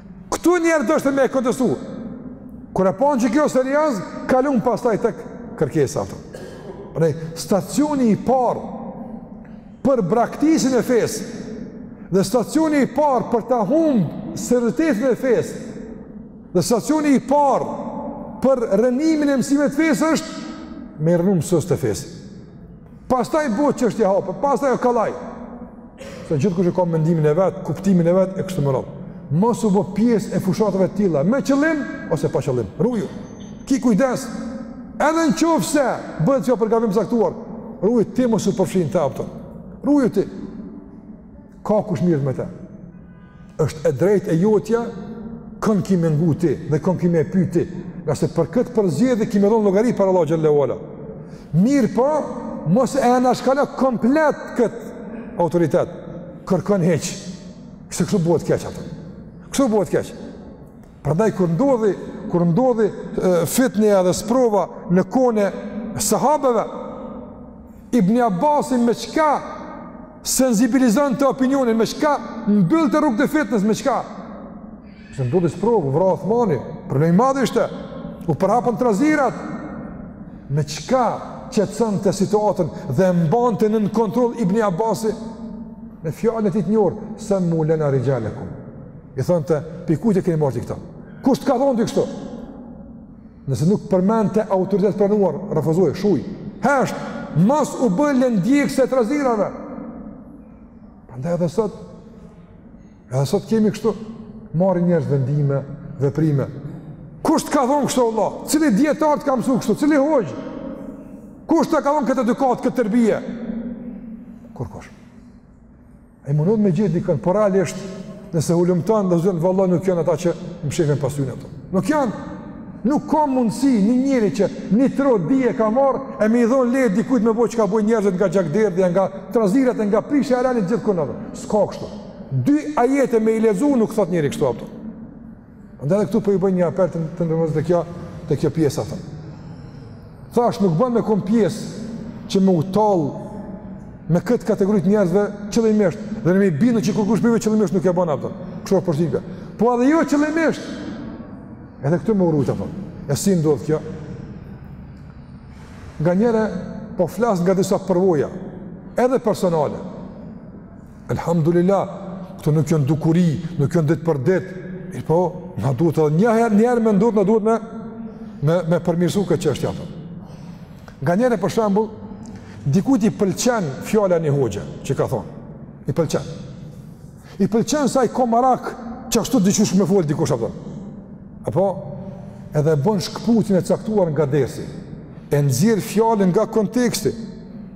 Këta njerëz deshtën me e kontestu. Kur e panë që ky o serioz, kalun pastaj te kërkesa. Pra, stacioni i parë për braktisjen e fesë dhe stacioni i parë për ta humbë seriozitetin e fesë dhe stacioni i parë për rrënimin e mësimeve t' fesë është me i rrënu mësuesit të fesë. Pastaj bëhet çështje e hapur, pastaj o kollaj. Se gjithkush e ka mendimin e vet, kuptimin e vet e kështu me radhë. Mos u bë pjesë e fushatave të tilla me qëllim ose pa qëllim. Ruju, ki kujdes. Edhe në qoftë se bëhet kjo për gabim të caktuar, ruju ti mos u përfshin të aftë. Ruju ti. Ka kush merret me të. është e drejtë e jotja, kënd ki me ngu ti dhe kënd ki me pyt ti, ngase për këtë përzgjedhje ki me dhonë llogari para Allahut xhele ue ala. Mirëpo, mos e në shkala komplet këtë autoritet, kërkon hiç, se kështu bëhet keq atë, kështu bëhet keqë. Prandaj kur ndodhi, kur ndodhi fitneja dhe sprova në kohën e sahabeve, Ibn Abbasi me çka sensibilizonte opinionin, me çka mbyllte rrugën e fitnes, me çka? Se ndodhi sprovë, u vra Othmani, problem i madh ishte, u përhapën trazirat, me çka qetësonte situatën dhe mbante nën kontroll Ibn Abbasi, me fjalën e tij të njohur, semmu lena rixhalekum. I thonte, pi kujt e keni marrë ti këto? Kush t'ka thonë ti kështu? Nëse nuk përmendte autoritet t'pranuar, refuzoj, shuj. Hesht, mos u bën lëndë djegëse e trazirave. Prandaj edhe sot, edhe sot kemi kështu, marrin njerëz vendime, veprime. Kush t'ka thonë kështu Allah? Cili dijetar t'ka mësu kështu? Cili hoxhë? Kush ta ka dhonë këtë edukatë, këtë terbije? Kurkush. E mundon me gjet dikën, por realisht, nëse hulumton dhe zhjën, vallahi nuk janë ata që mshefen pas tyne ato. Nuk janë, nuk ka mundësi një njeri që një tro dije ka marrë, e me i dhonë leje dikujt me bo çka bojnë njerëzit nga gjakderdhja, nga trazirat e nga prishja e rendit gjithë kënë ato. Ska kështu. Dy ajete me i lexu nuk thotë njeri kështu ato. Andaj edhe këtu po i bëj një apel të të ndërmjet të kjo të kjo pjesa tonë. Thashë nuk bën me kon pjesë që me u tall me këtë kategori të njerëzve qëllimisht dhe jam i bindun që kërkush pi juve qëllimisht nuk e bën atë. Kështu është përgjigja. Po edhe jo qëllimisht. Edhe këtu me u rujt apo. E si ndodh kjo? Nganjëherë po flas nga disa përvoja edhe personale. Elhamdulilah, këto nuk janë dukuri, nuk janë ditë për ditë. Mirëpo, na duhet edhe një herë, një herë me ndodh na duhet me me me përmirësu këtë çështje atë. Nganjëherë për shembull, dikujt i pëlqen fjala e një hoxhe që ka thonë. I pëlqen. I pëlqen sa ai ka marak qashtu diqysh me folë dikush atë. Apo, edhe bën shkëputjen e caktuar nga dersi, e nxjerr fjalën nga konteksti,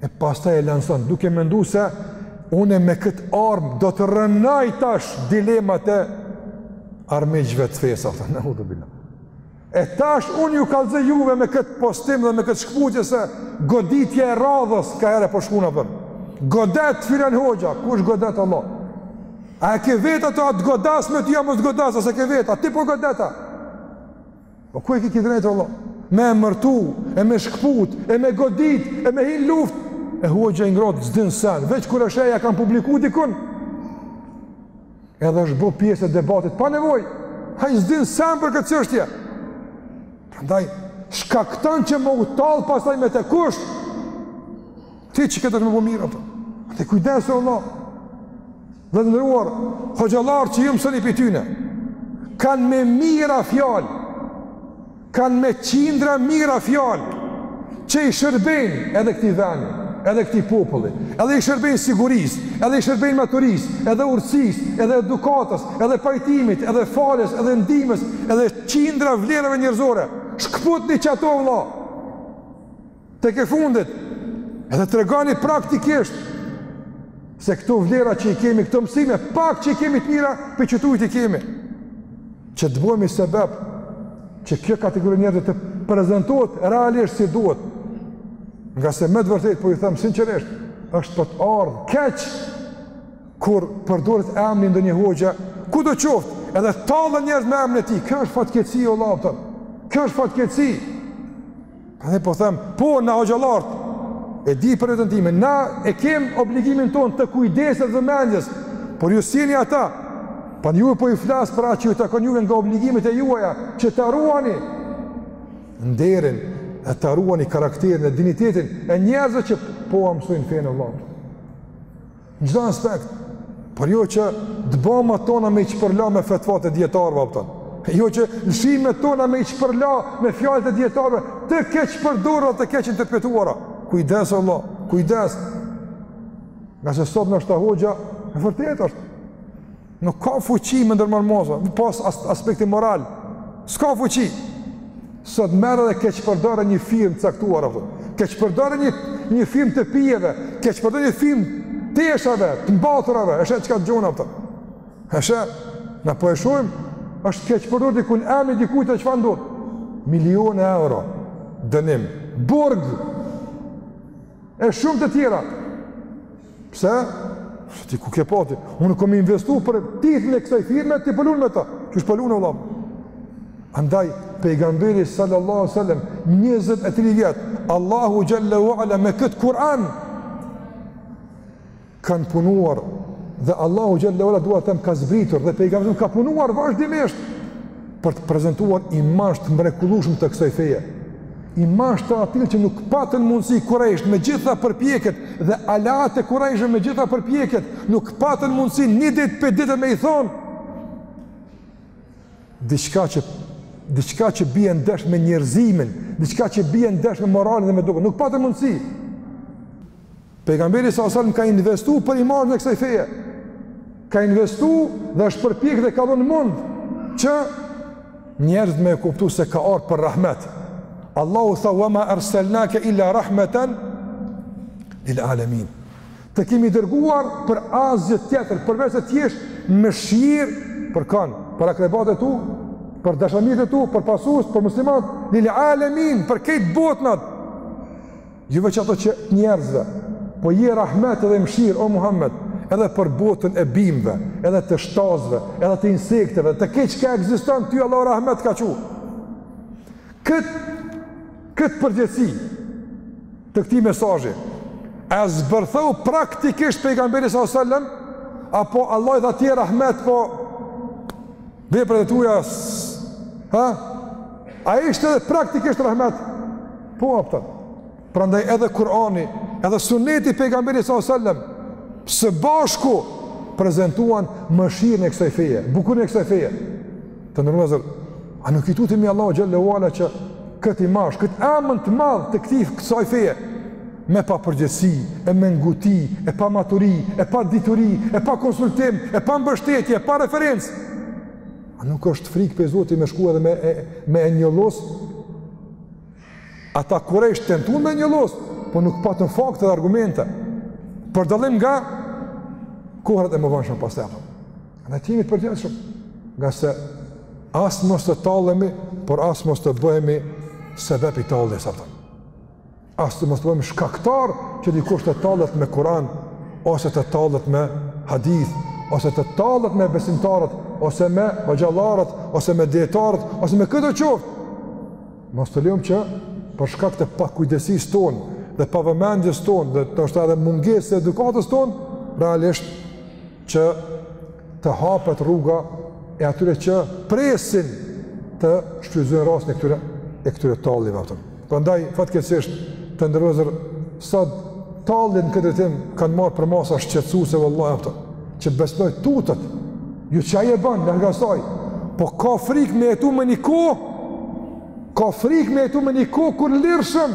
e pastaj e lanson duke menduar se unë me këtë armë do të rrënoj tash dilemat e armiqve të fesë ata neudhubillah. E tash unë ju kallzoj juve me këtë postim dhe me këtë shkputje se goditja e radhës ka era po shkon apo. Godet filan hoxha, kush godet, o vlla? A e ke vetë atë a të godas me ty a mos godas, a s'e ke vetë, a ti po godet a? O po ku e ke këtë drejtë, o vlla? Me emërtu, e me shkëput, e me godit, e me hi n'luftë, e hoxha i ngratë s'din sen, veç kur e sheh ja kanë publiku dikun, edhe është bo pjesë e debatit, pa nevojë, ai s'din sen për këtë çështje. Prandaj, shkakton që me u tallë pastaj me te kush, ti që ke dashtë me bo mirë, ato. Dhe kujdes o vlla, Dhe të nderuar, hoxhallarët që ju mësoni prej tyne, kanë me mijra fjalë, kanë me qindra mijra fjalë, që i shërbejnë edhe këtij veni, edhe këtij populli, edhe i shërbejnë sigurisë, edhe i shërbejnë maturisë, edhe urtësisë, edhe edukatës, edhe pajtimit, edhe faljes, edhe ndihmës, edhe qindra vlerave njerëzore, shkëputni qato vlla, Tek e fundit, edhe tregoni praktikisht se këto vlera që i kemi, këto mësime, pak që i kemi të mira, prej kujt i kemi. Që të bëhemi sebep, që kjo kategori njerëzve të prezentohet realisht si duhet. Ngase me të vërtetë, po ju them sinqerisht, është për të ardhë keq, kur përdoret emni ndonjë hoxhe, kudo qoftë, edhe tallen njerëz me emnin e tij, kjo është fatkeqësi o vlla a kupton, kjo është fatkeqësi, Prandaj po them, po na hoxhallarët, e di për veten time, na e kem obligimin tonë të kujdesit dhe vëmendjes, por ju s'jeni ata. Po juve po ju flas për atë që ju takon juve nga obligimet e juaja që ta ruani nderin, e ta ruani karakterin e dinjitetin e njerëzve që po ua mësojnë fenë e Allahut. Në çdo aspekt, por jo që të bëmat tona me i çpërla me fetvat e dijetarëve, a kupton. Jo që lëshimet tona me i çpërla me fjalët e dijetarëve, të keqpërdorura, të keqinterpretuara. Kujdes, o vlla, kujdes. Ngase sot nashta hoxha, e vërtetë është. Nuk ka fuqi me ndërmarrë masa, me pas as, aspekti moral. S'ka fuqi. Sot merre dhe keqpërdore një firmë të caktuar, a kupton. Keqpërdore një, një firmë të pijeve, keqpërdore një firmë teshave, të mbathurave, e sheh çka të gjon a, a kupton. E sheh, na po e shohim, është keqpërdorë dikun emni dikujt e çfarë ndodh. Milione euro, dënim, burg, e shumë të tjera, Pse? Se ti ku ke pati? Unë kom investu për titull e kësaj firme, ti pëllun po me ta. Qysh pëllun po e vlla? Andaj, pejgamberi sallallahu sallam, 23 vjetë, Allahu xhelle ue ala me këtë Kur'an, kanë punuar, dhe Allahu xhelle ue ala dua të them ka zbritur, dhe pejgamberi ka punuar vazhdimisht, për të prezentuar imazh të mrekullueshëm të kësaj feje. Imazh të atillë që nuk patën mundësi kurejshët me gjitha përpjekjet dhe aleatët e kurejshve me gjitha përpjekjet, nuk patën mundësi një ditë prej ditëve me i thon diçka që diçka që bie ndesh me njerëzimin, diçka që bie ndesh me moralin dhe me edukatën, nuk patën mundësi. Pejgamberi s.a.s. ka investu për imazhin e kësaj feje. Ka investu dhe është përpjek dhe ka dhon mund që njerëzit me e kuptu se ka ardh për rahmet. Allahu tha wa ma arsalnaka illa rahmatan lil alamin. S'të kemi dërguar për asgjë tjetër, përveç se t'jesh mëshirë për kan, për akrebat e tu, për dashamirët e tu, për pasuesit, për muslimanët, lil alamin, për krejt botnat. Jo veç ato që njerëzve, po je rahmet dhe mëshirë, o Muhammed, edhe për botën e bimëve, edhe të shtazëve, edhe të insekteve, të krejt çka ekziston, ty Allah rahmet ka çu. Këtë, këtë përgjegjësi të këtij mesazhi, a e zbërtheu praktikisht pejgamberi s.a.s. Apo Allah i dha tje rahmet, po Veprat e tuja, a? A ishte edhe praktikisht rahmet? Po, a kupton. Prandaj edhe Kurani, edhe suneti pejgamberi s.a.s. Së bashku prezentuan mëshirën e kësaj feje, bukurinë e kësaj feje. Të nderuar vëllezër, a nuk i tutemi Allahut xhelle ue ala që këtë imazh, këtë emën të madh të këtij kësaj feje, me papërgjegjësi, e me nguti, e pa maturi, e pa dituri, e pa konsultim, e pa mbështetje, e pa referencë. A nuk është frikë prej Zotit me shku edhe me, e, me e njollos? Ata kurejshët tentun me e njollos, po nuk patën fakte dhe argumente. Për dallim nga kohërat e mëvonshme pastaj. Na të jemi të përgjegjshëm, ngase as mos të tallemi, por as mos të bëhemi sebep i talljes, a kupton. as mos të bëhemi shkaktar që dikush të tallet me Kur'an ose të tallet me hadith ose të tallet me besimtarët ose me hoxhallarët ose me dijetarët ose me këdo qoftë. Mos të lejmë që për shkak të pakujdesisë tonë dhe pavëmendjes tonë dhe ndoshta edhe mungesës së edukatës tonë realisht që të hapet rruga e atyre që presin të shfrytëzojnë rastin e këtyre e këtyre talljeve a kupton. Prandaj fatkeqësisht të nderuar vëllezër sot talljet në këtë drejtim kanë marrë përmasa shqetësuese vallahi a kupton që beson tutet jo që ai e bën nga asaj po ka frikë me jetu me një kohë ka frikë me jetu me një kohë kur lirshëm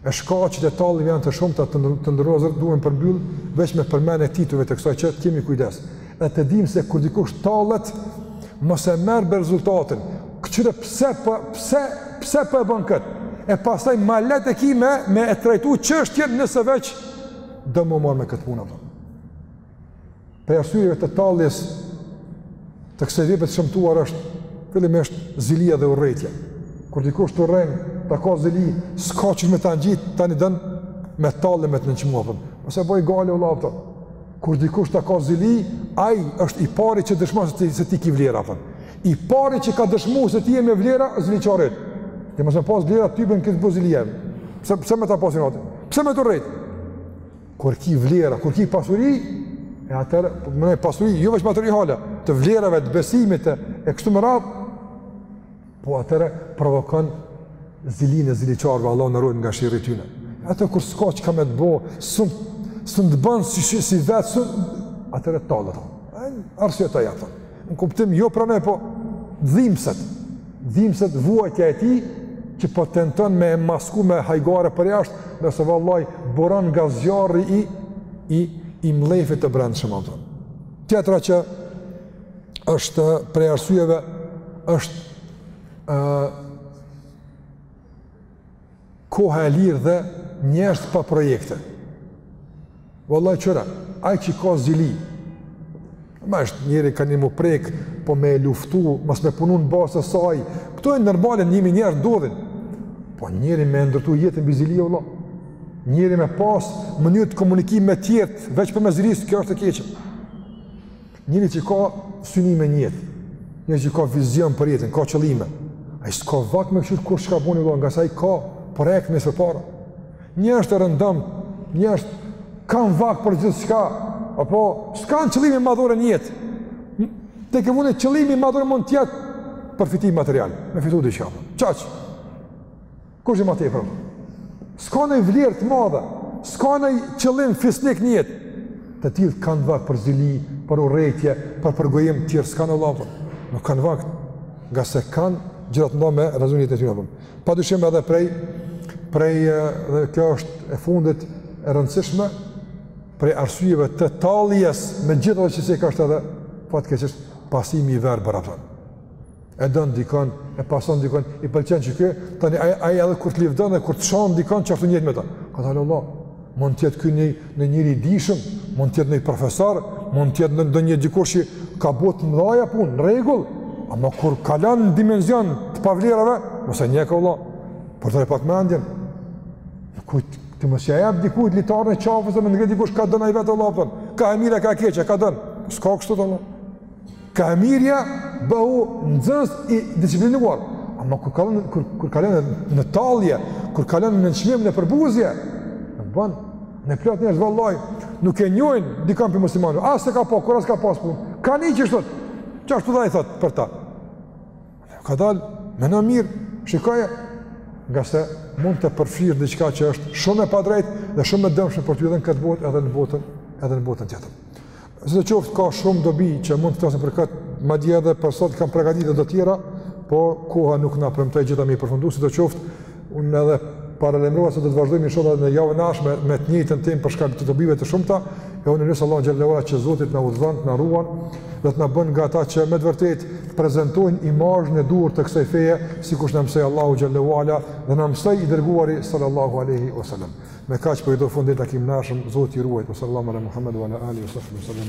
E shkaqet e talljeve janë të shumta të nderuar vëllezër du me përmbyll veç me përmendjen e titujve të kësaj që të kemi kujdes. E të dimë se kur dikush tallet mos e merr veç rezultatin. Kqyre pse po pse pse po e bën kët? E pastaj më lehtë e kime me e trajtu çështjen nëse veç don me u marrë me kët punë apo. Prej arsyeve të talljes të kësaj vepre të shëmtuar është fillimisht zilia dhe urrejtja. Kur dikush të urren, ta ka zili, s'ka çka me ta ngjit, tani don me u tallë me të nënçmu, a kupton. Mos e bëj gajle vëlla, a kupton. Kur dikush ta ka zili, ai është i pari që dëshmon se ti se ti ke vlera, a kupton. I pari që ka dëshmu se ti je me vlera ziliqari. Ti mos me pas vlera ti bën këtë buzilien. Pse pse me ta pas inat? Pse me të urrejt? Kur ki vlera, kur ki pasuri, e atëherë, po, menoj pasuri, jo veç materiale, të vlerave, të besimit, e, e kështu me radhë, po atëherë e provokon zilinë e ziliqarve, Allahu na ruajtë nga sherri i tyne. Atëherë kur s'ka çka me të bo, s'un, s'un të bënë si, si, si vetë, s'un, atëherë tallet, arsyetoje, a kupton, Në kuptim, jo pranoj, po dhimset. Dhimset vuajtja e tij që po tenton me e masku me hajgare përjashtë, se vallahi buron nga zjarri i, i, i mllefit të brendshëm, a kupton. Tjetra që është prej arsyeve, është uh, koha e lirë dhe njerëzit pa projekte. Vallahi kqyre, ai që ka zili, ma është njeri ka me u prek, po me e luftu, mos me punu në bazë të asaj, këto janë normale nërmjet njerëzve ndodhin, po njeri me e ndërtu jetën mbi zili, vëlla, njeri me pas mënyrë të komunikimit me tjerët, veç përmes zilisë, kjo është e keqe. Njeri që ka synime në jetë, njeri që ka vizion për jetën, ka qëllime, ai s'ka vakt me kqyrë kush çka boni vëlla, ngase ka projekt me ec përpara. Njerëzit e rëndomtë, njerëzit kanë vakt për gjithçka, apo s'kanë qëllime madhore në jetë. Tek e fundit qëllimi madhor mund t'jetë përfitim material, me fitu diçka. Qaq? Kush më tepër s'ka ndonjë vlerë të madhe, s'ka ndonjë qëllim fisnik në jetë. Të tillë kanë vakt për zili, për urrejtje, për përgojim të tjerë s'kanë. Nuk kanë vakt, ngase kanë gjërat me rëndësi apo. Pa dyshim edhe prej, prej dhe kjo është e fundit e rëndësishme, prej arsyeve të talljes me gjithë ato që cekëm është edhe, fatkeqësisht pasimi i verbër, e don dikon, e pason dikon, i pëlqen që ky, tani ai ai edhe kur të lëvdon dhe kur të shan dikon të njëjtë me ta. Kadalë o vëlla, mund të jetë ky një njeri i dijshëm, mund të jetë një profesor, mund të jetë ndonjë dikush që ka bo të mëdha punë, në rregull. Ama kur kalon në dimension të pavlerave, mos e ndjek, o vëlla. Përdore pak mendjen. Kujt ti mos ja jap dikujt litarin e qafës dhe me të ngreh dikush kah don ai vetë, vëlla. Kah e mira, kah e keqja, kah don. S'ka kështu vëlla. Kah e mira bëhu nxënës i disiplinuar, ama kur kalon kur kur kalon në tallje, kur kalon nënçmim, në përbuzje, nuk bën. Plot njerëz vallahi nuk e njohin dikon prej muslimanëve. As s'e ka pa kurrë, as ka pas punë. Ka ni që thot ashtu, edhe ai thot për ta. Kadalë, mendo mirë, shiko ngase mund të përfshirë diçka që është shumë e padrejtë dhe shumë e dëmshme për ty edhe në këtë botë edhe në botën edhe në botën tjetër. Sidoqoftë ka shumë dobi që mund të flasim për këtë, madje edhe për sot kam pregatit edhe do tjera, po koha nuk na premtoi gjitha me i përfundu, sidoqoftë, unë edhe paralajmërova se do të vazhdojmë inshallah në javën e ardhshme me të njëjtën temë për shkak të dobive të shumta, e unë lus Allahun xhelle ve ala që Zoti të na udhëzon, të na ruan, dhe të na bën nga ata që me të vërtetë prezentojnë imazhin e duhur të kësaj feje, sikurse na mësoi Allahu xhelle ve ala dhe na mësoi i dërguari sallallahu aleyhi wasallam. Me kaq po ndahemi deri te takimi i ardhshëm, Zoti ju ruajt, wa sallallahu ala Muhammed wa ala alihi wa sahbihi wa sallam.